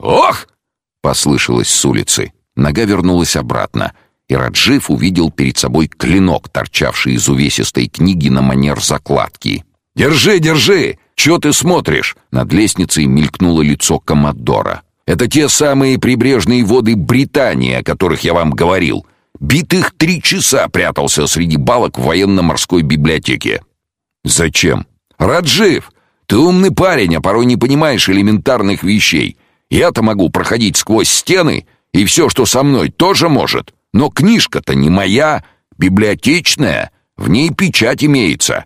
«Ох!» — послышалось с улицы. Нога вернулась обратно, и Раджив увидел перед собой клинок, торчавший из увесистой книги на манер закладки. «Держи, держи! Чего ты смотришь?» Над лестницей мелькнуло лицо Коммодора. «Это те самые прибрежные воды Британии, о которых я вам говорил. Битых три часа прятался среди балок в военно-морской библиотеке». «Зачем?» «Раджив, ты умный парень, а порой не понимаешь элементарных вещей. Я-то могу проходить сквозь стены, и все, что со мной, тоже может. Но книжка-то не моя, библиотечная, в ней печать имеется.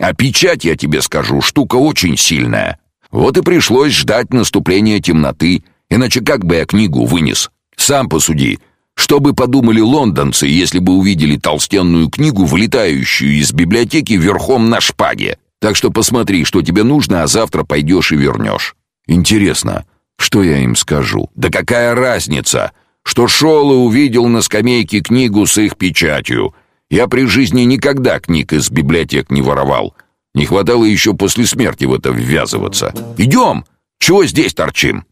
А печать, я тебе скажу, штука очень сильная. Вот и пришлось ждать наступления темноты, иначе как бы я книгу вынес? Сам посуди». Что бы подумали лондонцы, если бы увидели толстенную книгу, вылетающую из библиотеки верхом на шпаге? Так что посмотри, что тебе нужно, а завтра пойдешь и вернешь. Интересно, что я им скажу? Да какая разница? Что шел и увидел на скамейке книгу с их печатью. Я при жизни никогда книг из библиотек не воровал. Не хватало еще после смерти в это ввязываться. Идем! Чего здесь торчим?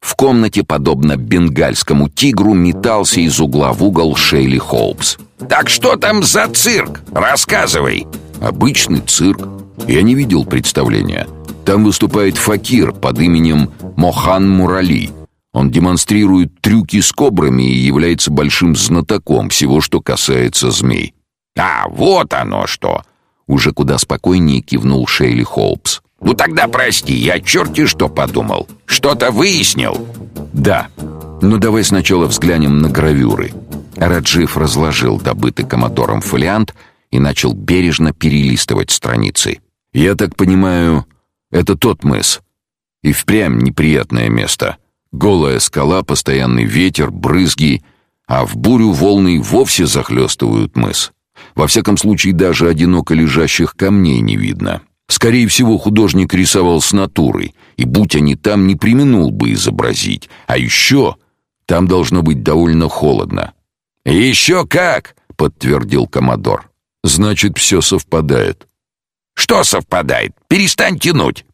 В комнате, подобно бенгальскому тигру, метался из угла в угол Шейли Холпс. «Так что там за цирк? Рассказывай!» Обычный цирк. Я не видел представления. Там выступает факир под именем Мохан Мурали. Он демонстрирует трюки с кобрами и является большим знатоком всего, что касается змей. А, вот оно что. Уже куда спокойнее кивнул Шейли Холпс. Ну тогда прости, я черти что подумал. Что-то выяснил. Да. Но давай сначала взглянем на гравюры. Раджив разложил добытый комодором фолиант и начал бережно перелистывать страницы. «Я так понимаю, это тот мыс. И впрямь неприятное место. Голая скала, постоянный ветер, брызги, а в бурю волны вовсе захлестывают мыс. Во всяком случае, даже одиноко лежащих камней не видно. Скорее всего, художник рисовал с натурой, и будь они там, не применул бы изобразить. А еще там должно быть довольно холодно. «Еще как!» — подтвердил Комодор. Значит, все совпадает. Что совпадает? Перестань тянуть.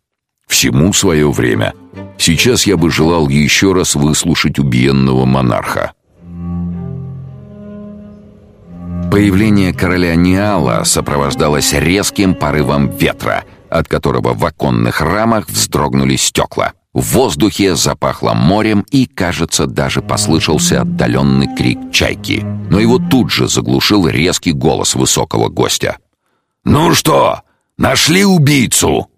Всему свое время. Сейчас я бы желал еще раз выслушать убиенного монарха. Появление короля Ниала сопровождалось резким порывом ветра, от которого в оконных рамах вздрогнули стекла. В воздухе запахло морем и, кажется, даже послышался отдаленный крик чайки. Но его тут же заглушил резкий голос высокого гостя. «Ну что, нашли убийцу?»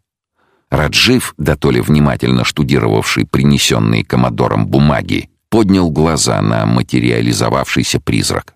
Раджив, да то ли внимательно штудировавший принесенные комодором бумаги, поднял глаза на материализовавшийся призрак.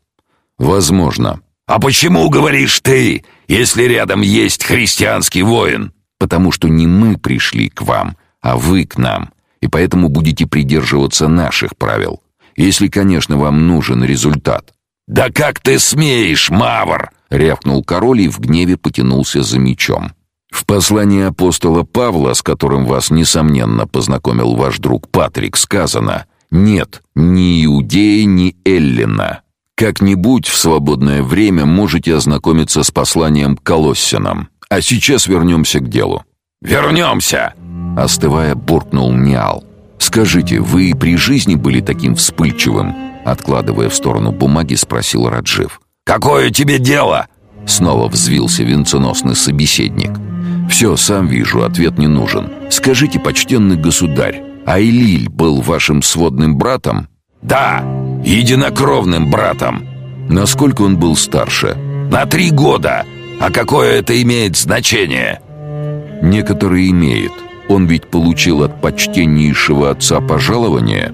«Возможно». «А почему говоришь ты, если рядом есть христианский воин?» «Потому что не мы пришли к вам», а вы к нам, и поэтому будете придерживаться наших правил. Если, конечно, вам нужен результат. Да как ты смеешь, Мавр, рявкнул король и в гневе потянулся за мечом. В послании апостола Павла, с которым вас несомненно познакомил ваш друг Патрик, сказано: нет ни иудея, ни эллина. Как-нибудь в свободное время можете ознакомиться с посланием к Колоссянам. А сейчас вернемся к делу. Вернемся!» Остывая, буркнул Ниал. Скажите, вы при жизни были таким вспыльчивым? Откладывая в сторону бумаги, спросил Раджив. Какое тебе дело? Снова взвился венценосный собеседник. Все, сам вижу, ответ не нужен. Скажите, почтенный государь, Айлиль был вашим сводным братом? Да, единокровным братом. Насколько он был старше? На три года. А какое это имеет значение? Некоторые имеет. Он ведь получил от почтеннейшего отца пожалование.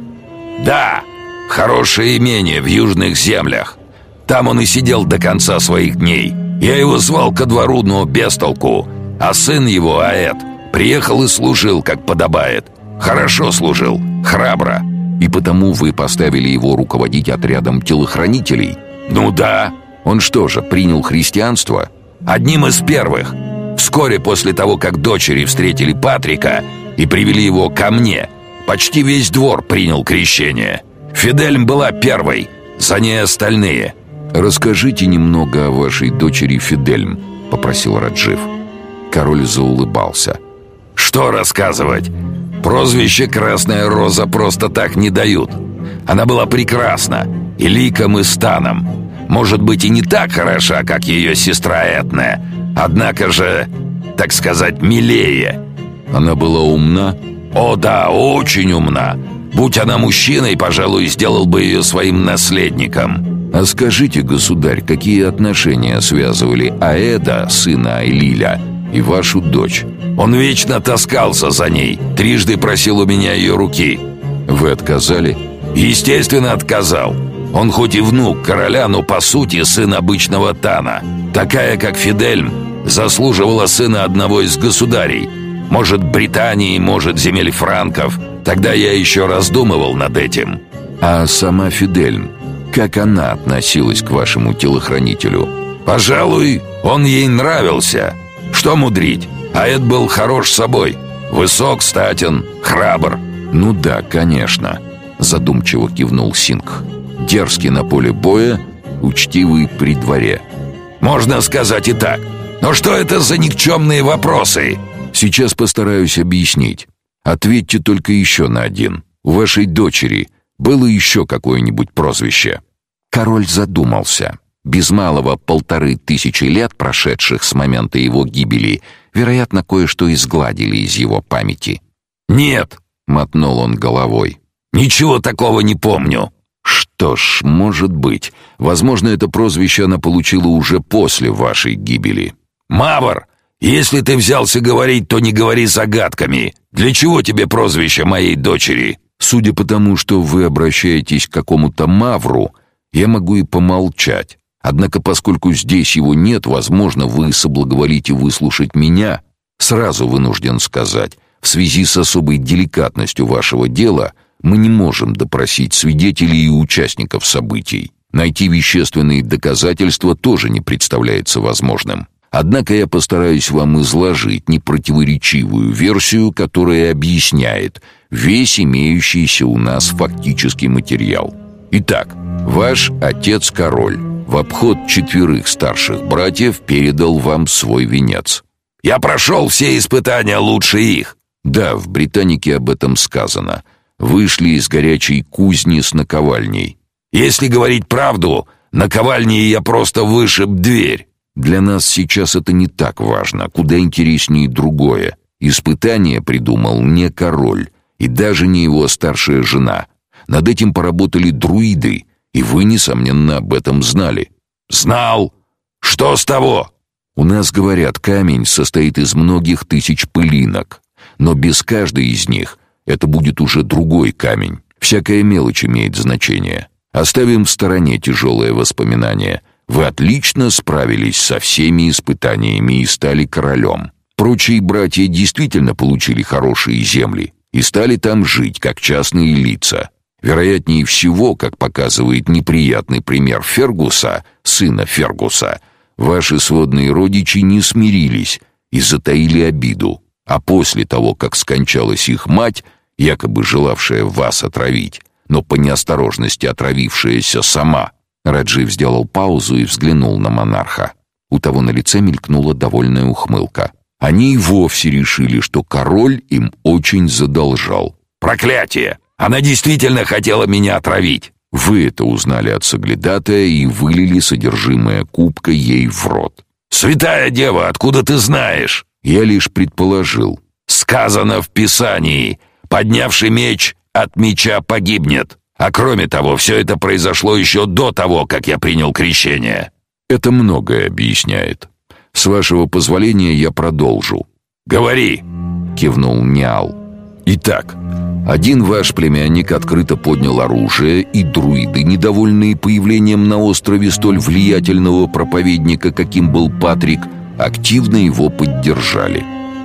Да, хорошее имение в южных землях. Там он и сидел до конца своих дней. Я его звал ко двору, но без толку. А сын его, Аэт, приехал и служил, как подобает. Хорошо служил, храбро. И потому вы поставили его руководить отрядом телохранителей? Ну да. Он что же, принял христианство? Одним из первых. Вскоре после того, как дочери встретили Патрика и привели его ко мне, почти весь двор принял крещение. Фидельм была первой, за ней остальные. «Расскажите немного о вашей дочери Фидельм», — попросил Раджив. Король заулыбался. «Что рассказывать? Прозвище «Красная роза» просто так не дают. Она была прекрасна, и ликом, и станом. Может быть, и не так хороша, как ее сестра Этная, однако же, так сказать, милее». «Она была умна?» «О да, очень умна. Будь она мужчиной, пожалуй, сделал бы ее своим наследником». «А скажите, государь, какие отношения связывали Аэда, сына Айлиля, и вашу дочь?» «Он вечно таскался за ней, трижды просил у меня ее руки». «Вы отказали?» «Естественно, отказал. Он хоть и внук короля, но по сути сын обычного Тана. Такая, как Фидельм, заслуживала сына одного из государей. Может, Британии, может, земель франков. Тогда я еще раздумывал над этим». «А сама Фидельм?» Как она относилась к вашему телохранителю? Пожалуй, он ей нравился. Что мудрить? А Эд был хорош собой. Высок, статен, храбр. Ну да, конечно, задумчиво кивнул Синг. Дерзкий на поле боя, учтивый при дворе. Можно сказать и так. Но что это за никчемные вопросы? Сейчас постараюсь объяснить. Ответьте только еще на один. У вашей дочери было еще какое-нибудь прозвище?» Король задумался. Без малого полторы тысячи лет, прошедших с момента его гибели, вероятно, кое-что изгладили из его памяти. «Нет», — мотнул он головой. «Ничего такого не помню». «Что ж, может быть. Возможно, это прозвище она получила уже после вашей гибели». «Мавр, если ты взялся говорить, то не говори загадками. Для чего тебе прозвище моей дочери?» Судя по тому, что вы обращаетесь к какому-то мавру, я могу и помолчать. Однако, поскольку здесь его нет, возможно, вы соблаговолите выслушать меня. Сразу вынужден сказать, в связи с особой деликатностью вашего дела мы не можем допросить свидетелей и участников событий. Найти вещественные доказательства тоже не представляется возможным. Однако я постараюсь вам изложить непротиворечивую версию, которая объясняет весь имеющийся у нас фактический материал. Итак, ваш отец-король в обход четверых старших братьев передал вам свой венец. Я прошел все испытания лучше их. Да, в Британике об этом сказано. Вышли из горячей кузни с наковальней. Если говорить правду, наковальней я просто вышиб дверь. Для нас сейчас это не так важно, куда интереснее другое. Испытание придумал не король и даже не его старшая жена. Над этим поработали друиды, и вы, несомненно, об этом знали. Знал. Что с того? У нас говорят, камень состоит из многих тысяч пылинок, но без каждой из них это будет уже другой камень. Всякая мелочь имеет значение. Оставим в стороне тяжелые воспоминания — вы отлично справились со всеми испытаниями и стали королем. Прочие братья действительно получили хорошие земли и стали там жить как частные лица. Вероятнее всего, как показывает неприятный пример Фергуса, сына Фергуса, ваши сводные родичи не смирились и затаили обиду. А после того, как скончалась их мать, якобы желавшая вас отравить, но по неосторожности отравившаяся сама, Раджив сделал паузу и взглянул на монарха. У того на лице мелькнула довольная ухмылка. Они и вовсе решили, что король им очень задолжал. Проклятие! Она действительно хотела меня отравить!» Вы это узнали от соглядатая и вылили содержимое кубка ей в рот. «Святая дева, откуда ты знаешь?» Я лишь предположил. «Сказано в Писании, поднявший меч от меча погибнет. А кроме того, все это произошло еще до того, как я принял крещение». Это многое объясняет. С вашего позволения я продолжу. «Говори!» — кивнул Нял. «Итак, один ваш племянник открыто поднял оружие, и друиды, недовольные появлением на острове столь влиятельного проповедника, каким был Патрик, активно его поддержали.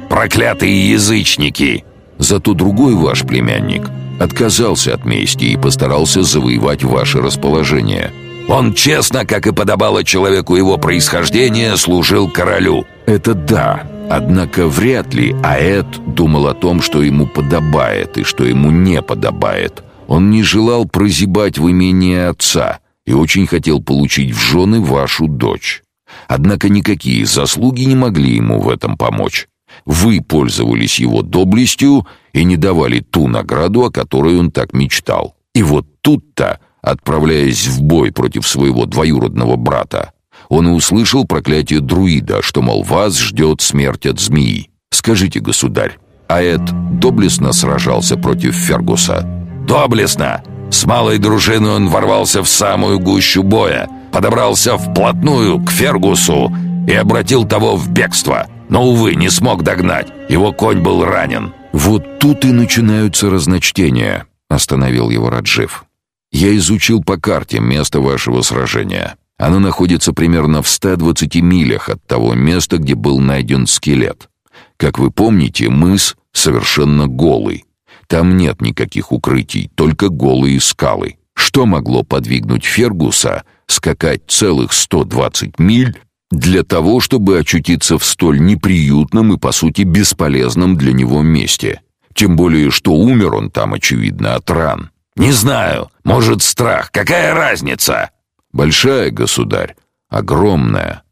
«Проклятые язычники!» Зато другой ваш племянник отказался от мести и постарался завоевать ваше расположение. Он честно, как и подобало человеку его происхождения, служил королю. Это да, Однако вряд ли Аэт думал о том, что ему подобает и что ему не подобает. Он не желал прозябать в имении отца и очень хотел получить в жены вашу дочь. Однако никакие заслуги не могли ему в этом помочь. Вы пользовались его доблестью и не давали ту награду, о которой он так мечтал. И вот тут-то, отправляясь в бой против своего двоюродного брата, он и услышал проклятие друида, что, мол, вас ждет смерть от змеи. Скажите, государь, а Эд доблестно сражался против Фергуса? Доблестно! С малой дружиной он ворвался в самую гущу боя, подобрался вплотную к Фергусу и обратил того в бегство. Но, увы, не смог догнать. Его конь был ранен. «Вот тут и начинаются разночтения», — остановил его Раджив. «Я изучил по карте место вашего сражения. Оно находится примерно в 120 милях от того места, где был найден скелет. Как вы помните, мыс совершенно голый. Там нет никаких укрытий, только голые скалы. Что могло подвигнуть Фергуса скакать целых 120 миль для того, чтобы очутиться в столь неприютном и по сути бесполезном для него месте? Тем более, что умер он там очевидно от ран. Не знаю, может, страх. Какая разница? Большая, государь, огромная.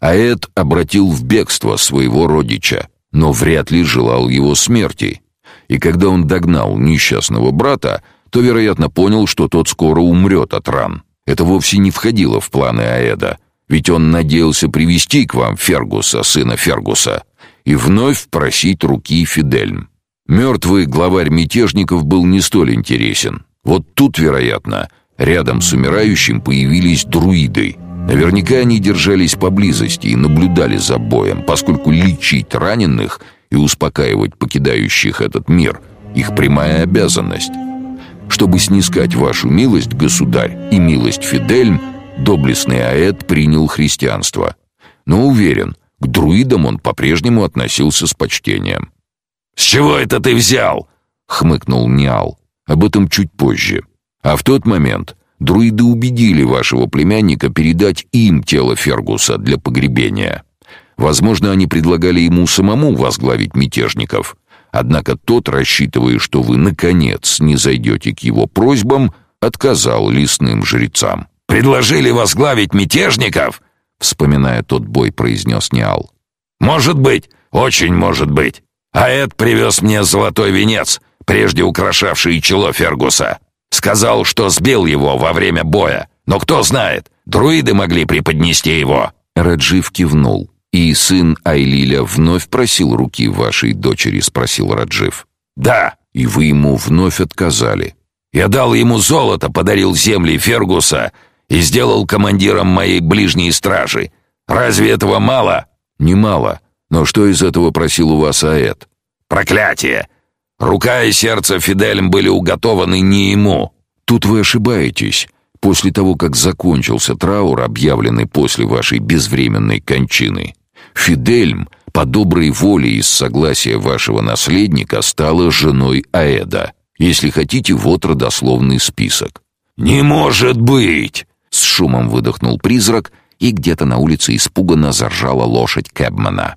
А Эд обратил в бегство своего родича, но вряд ли желал его смерти. И когда он догнал несчастного брата, то, вероятно, понял, что тот скоро умрет от ран. Это вовсе не входило в планы Аэда, ведь он надеялся привести к вам Фергуса, сына Фергуса, и вновь просить руки Фидельм. Мертвый главарь мятежников был не столь интересен. Вот тут, вероятно, Рядом с умирающим появились друиды. Наверняка они держались поблизости и наблюдали за боем, поскольку лечить раненых и успокаивать покидающих этот мир — их прямая обязанность. Чтобы снискать вашу милость, государь, и милость Фидельм, доблестный Аэт принял христианство. Но уверен, к друидам он по-прежнему относился с почтением. «С чего это ты взял?» — хмыкнул Ниал. «Об этом чуть позже. А в тот момент друиды убедили вашего племянника передать им тело Фергуса для погребения. Возможно, они предлагали ему самому возглавить мятежников. Однако тот, рассчитывая, что вы наконец не зайдете к его просьбам, отказал лесным жрецам. Предложили возглавить мятежников, вспоминая тот бой, произнес Ниал. Может быть, очень может быть. А Эд привез мне золотой венец, прежде украшавший чело Фергуса. Сказал, что сбил его во время боя. Но кто знает, друиды могли преподнести его. Раджив кивнул. И сын Айлиля вновь просил руки вашей дочери, спросил Раджив. Да, и вы ему вновь отказали. Я дал ему золото, подарил земли Фергуса и сделал командиром моей ближней стражи. Разве этого мало? Немало. Но что из этого просил у вас Аэт? Проклятие! Рука и сердце Фидельм были уготованы не ему. Тут вы ошибаетесь. После того, как закончился траур, объявленный после вашей безвременной кончины, Фидельм по доброй воле и с согласия вашего наследника стала женой Аэда. Если хотите, вот родословный список. Не может быть, с шумом выдохнул призрак, и где-то на улице испуганно заржала лошадь Кэбмана.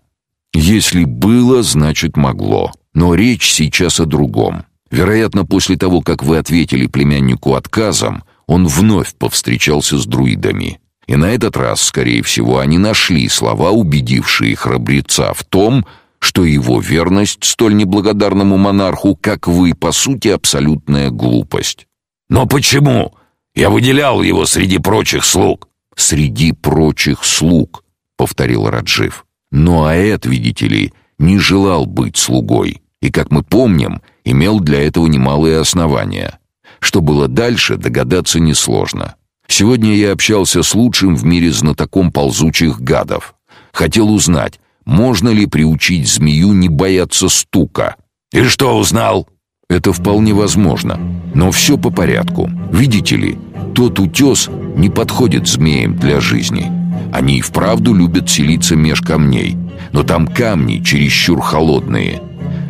Если было, значит могло. Но речь сейчас о другом. Вероятно, после того, как вы ответили племяннику отказом, он вновь повстречался с друидами. И на этот раз, скорее всего, они нашли слова, убедившие храбреца в том, что его верность столь неблагодарному монарху, как вы, по сути, абсолютная глупость. Но почему? Я выделял его среди прочих слуг. Среди прочих слуг, повторил Раджив. Но Аэт, видите ли, не желал быть слугой, и, как мы помним, имел для этого немалые основания. Что было дальше, догадаться несложно. Сегодня я общался с лучшим в мире знатоком ползучих гадов. Хотел узнать, можно ли приучить змею не бояться стука. И что узнал? Это вполне возможно, но все по порядку. Видите ли, тот утес не подходит змеям для жизни. Они и вправду любят селиться меж камней, но там камни чересчур холодные.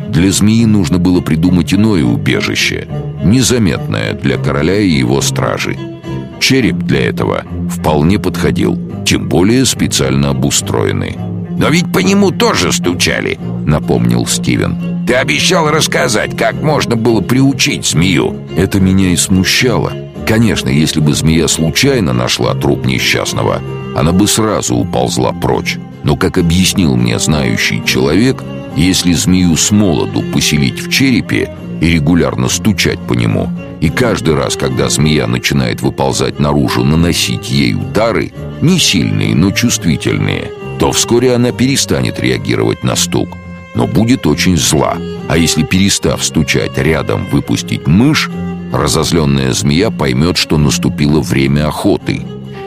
Для змеи нужно было придумать иное убежище, незаметное для короля и его стражи. Череп для этого вполне подходил, тем более специально обустроенный. «Но ведь по нему тоже стучали», — напомнил Стивен. «Ты обещал рассказать, как можно было приучить змею». Это меня и смущало. Конечно, если бы змея случайно нашла труп несчастного, она бы сразу уползла прочь. Но, как объяснил мне знающий человек, если змею с молоду поселить в черепе и регулярно стучать по нему, и каждый раз, когда змея начинает выползать наружу, наносить ей удары, не сильные, но чувствительные, то вскоре она перестанет реагировать на стук, но будет очень зла. А если, перестав стучать рядом, выпустить мышь, разозленная змея поймет, что наступило время охоты,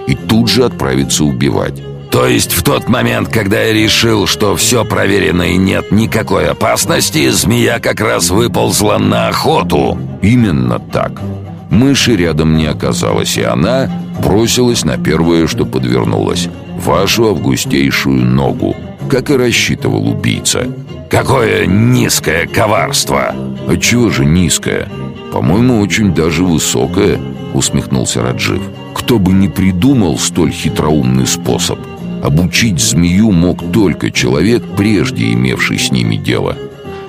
и тут же отправится убивать. То есть в тот момент, когда я решил, что все проверено и нет никакой опасности, змея как раз выползла на охоту. Именно так. Мыши рядом не оказалось, и она бросилась на первое, что подвернулось. Вашу августейшую ногу, как и рассчитывал убийца. Какое низкое коварство! А чего же низкое? По-моему, очень даже высокое, усмехнулся Раджив. Кто бы не придумал столь хитроумный способ – Обучить змею мог только человек, прежде имевший с ними дело.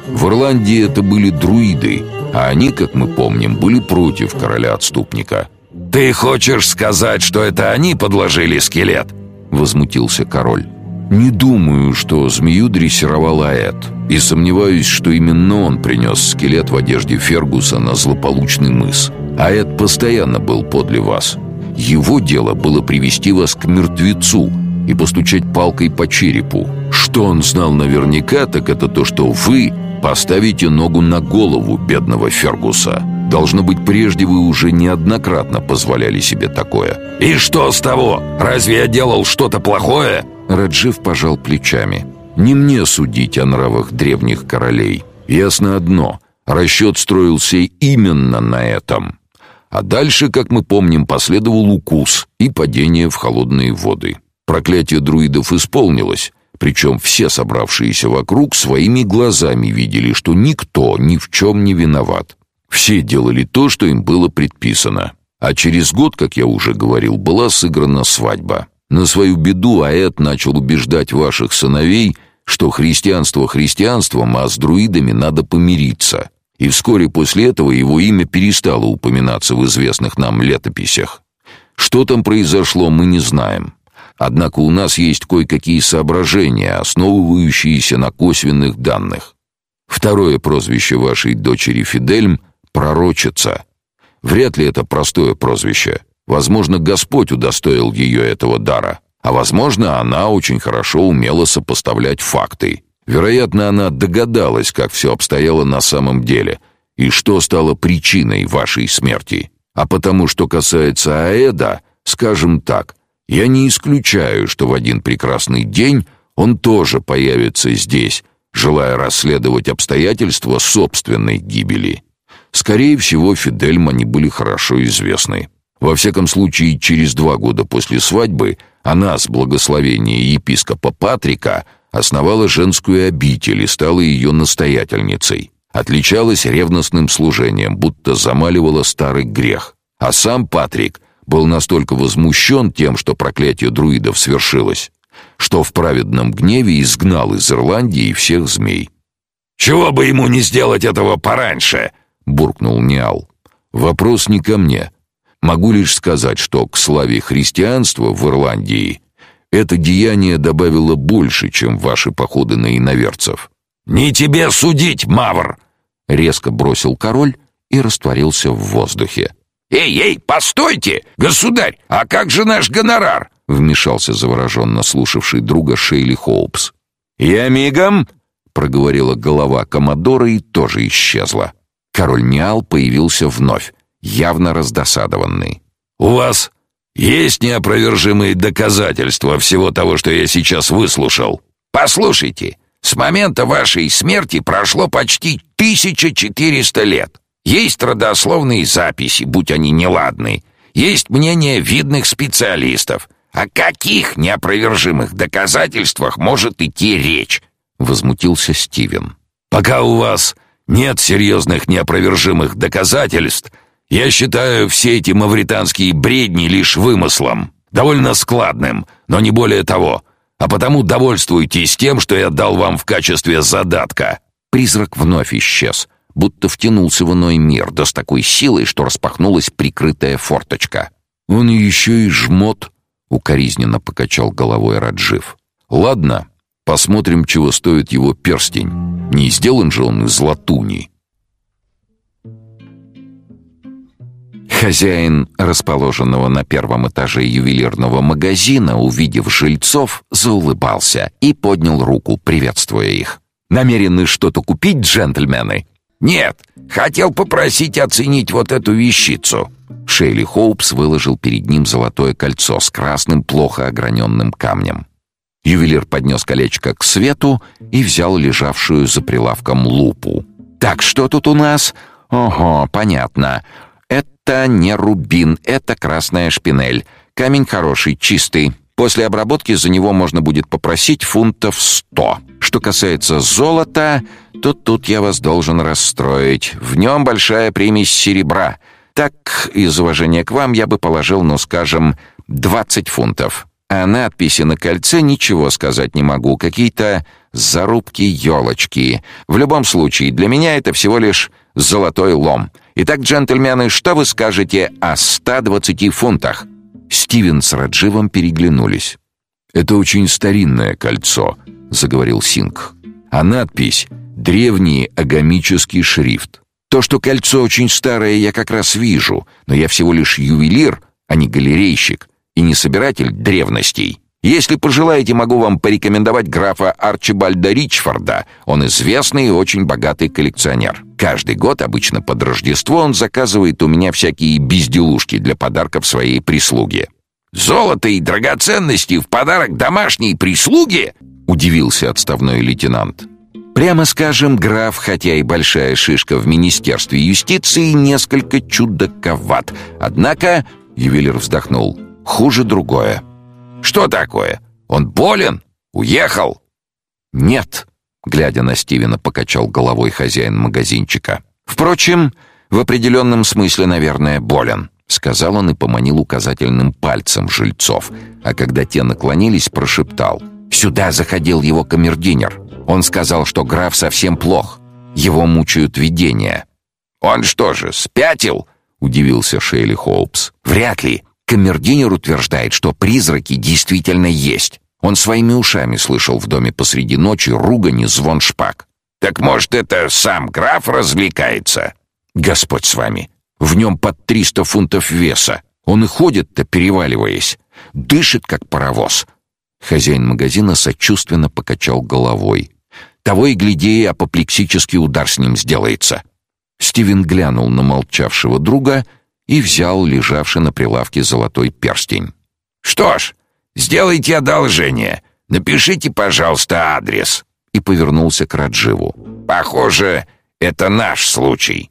В Ирландии это были друиды, а они, как мы помним, были против короля-отступника. «Ты хочешь сказать, что это они подложили скелет?» — возмутился король. «Не думаю, что змею дрессировал Аэт, и сомневаюсь, что именно он принес скелет в одежде Фергуса на злополучный мыс. Аэт постоянно был подле вас. Его дело было привести вас к мертвецу, и постучать палкой по черепу. Что он знал наверняка, так это то, что вы поставите ногу на голову бедного Фергуса. Должно быть, прежде вы уже неоднократно позволяли себе такое. «И что с того? Разве я делал что-то плохое?» Раджив пожал плечами. «Не мне судить о нравах древних королей. Ясно одно. Расчет строился именно на этом. А дальше, как мы помним, последовал укус и падение в холодные воды». Проклятие друидов исполнилось, причем все собравшиеся вокруг своими глазами видели, что никто ни в чем не виноват. Все делали то, что им было предписано. А через год, как я уже говорил, была сыграна свадьба. На свою беду Аэт начал убеждать ваших сыновей, что христианство христианством, а с друидами надо помириться. И вскоре после этого его имя перестало упоминаться в известных нам летописях. Что там произошло, мы не знаем. Однако у нас есть кое-какие соображения, основывающиеся на косвенных данных. Второе прозвище вашей дочери Фидельм — пророчица. Вряд ли это простое прозвище. Возможно, Господь удостоил ее этого дара. А возможно, она очень хорошо умела сопоставлять факты. Вероятно, она догадалась, как все обстояло на самом деле и что стало причиной вашей смерти. А потому, что касается Аэда, скажем так, я не исключаю, что в один прекрасный день он тоже появится здесь, желая расследовать обстоятельства собственной гибели. Скорее всего, Фидельм они были хорошо известны. Во всяком случае, через два года после свадьбы она с благословения епископа Патрика основала женскую обитель и стала ее настоятельницей. Отличалась ревностным служением, будто замаливала старый грех. А сам Патрик был настолько возмущен тем, что проклятие друидов свершилось, что в праведном гневе изгнал из Ирландии всех змей. «Чего бы ему не сделать этого пораньше?» — буркнул Ниал. «Вопрос не ко мне. Могу лишь сказать, что к славе христианства в Ирландии это деяние добавило больше, чем ваши походы на иноверцев. «Не тебе судить, Мавр!» — резко бросил король и растворился в воздухе. «Эй, эй, постойте! Государь, а как же наш гонорар?» — вмешался завороженно слушавший друга Шейли Хоупс. «Я мигом!» — проговорила голова Комодора и тоже исчезла. Король Ниал появился вновь, явно раздосадованный. «У вас есть неопровержимые доказательства всего того, что я сейчас выслушал?» «Послушайте, с момента вашей смерти прошло почти 1400 лет. Есть родословные записи, будь они неладны. Есть мнение видных специалистов. О каких неопровержимых доказательствах может идти речь?» Возмутился Стивен. «Пока у вас нет серьезных неопровержимых доказательств, я считаю все эти мавританские бредни лишь вымыслом, довольно складным, но не более того. А потому довольствуйтесь тем, что я дал вам в качестве задатка». Призрак вновь исчез, будто втянулся в иной мир, да с такой силой, что распахнулась прикрытая форточка. «Он еще и жмот», — укоризненно покачал головой Раджив. «Ладно, посмотрим, чего стоит его перстень. Не сделан же он из латуни». Хозяин расположенного на первом этаже ювелирного магазина, увидев жильцов, заулыбался и поднял руку, приветствуя их. «Намерены что-то купить, джентльмены?» «Нет, хотел попросить оценить вот эту вещицу». Шейли Хоупс выложил перед ним золотое кольцо с красным, плохо ограненным камнем. Ювелир поднес колечко к свету и взял лежавшую за прилавком лупу. «Так, что тут у нас?» «Ого, понятно. Это не рубин, это красная шпинель. Камень хороший, чистый. После обработки за него можно будет попросить фунтов сто. Что касается золота, то тут я вас должен расстроить. В нем большая примесь серебра. Так, из уважения к вам, я бы положил, ну, скажем, 20 фунтов. А надписи на кольце ничего сказать не могу. Какие-то зарубки елочки. В любом случае, для меня это всего лишь золотой лом. Итак, джентльмены, что вы скажете о 120 фунтах? Стивен с Радживом переглянулись. Это очень старинное кольцо, заговорил Синг. А надпись древний агамический шрифт. То, что кольцо очень старое, я как раз вижу, но я всего лишь ювелир, а не галерейщик и не собиратель древностей. Если пожелаете, могу вам порекомендовать графа Арчибальда Ричфорда. Он известный и очень богатый коллекционер. Каждый год, обычно под Рождество, он заказывает у меня всякие безделушки для подарков своей прислуге. «Золото и драгоценности в подарок домашней прислуге?» — удивился отставной лейтенант. Прямо скажем, граф, хотя и большая шишка в Министерстве юстиции, несколько чудаковат. Однако, ювелир вздохнул, хуже другое. Что такое? Он болен? Уехал? Нет, глядя на Стивена, покачал головой хозяин магазинчика. Впрочем, в определенном смысле, наверное, болен, сказал он и поманил указательным пальцем жильцов, а когда те наклонились, прошептал: "Сюда заходил его камердинер. Он сказал, что граф совсем плох. Его мучают видения". "Он что же, спятил?" удивился Шейли Хоупс. "Вряд ли. Камердинер утверждает, что призраки действительно есть. Он своими ушами слышал в доме посреди ночи ругань и звон шпаг. Так может, это сам граф развлекается? Господь с вами. В нем под триста фунтов веса. Он и ходит-то, переваливаясь. Дышит, как паровоз. Хозяин магазина сочувственно покачал головой. Того и гляди, апоплексический удар с ним сделается. Стивен глянул на молчавшего друга и взял лежавший на прилавке золотой перстень. «Что ж, сделайте одолжение. Напишите, пожалуйста, адрес». И повернулся к Радживу. «Похоже, это наш случай».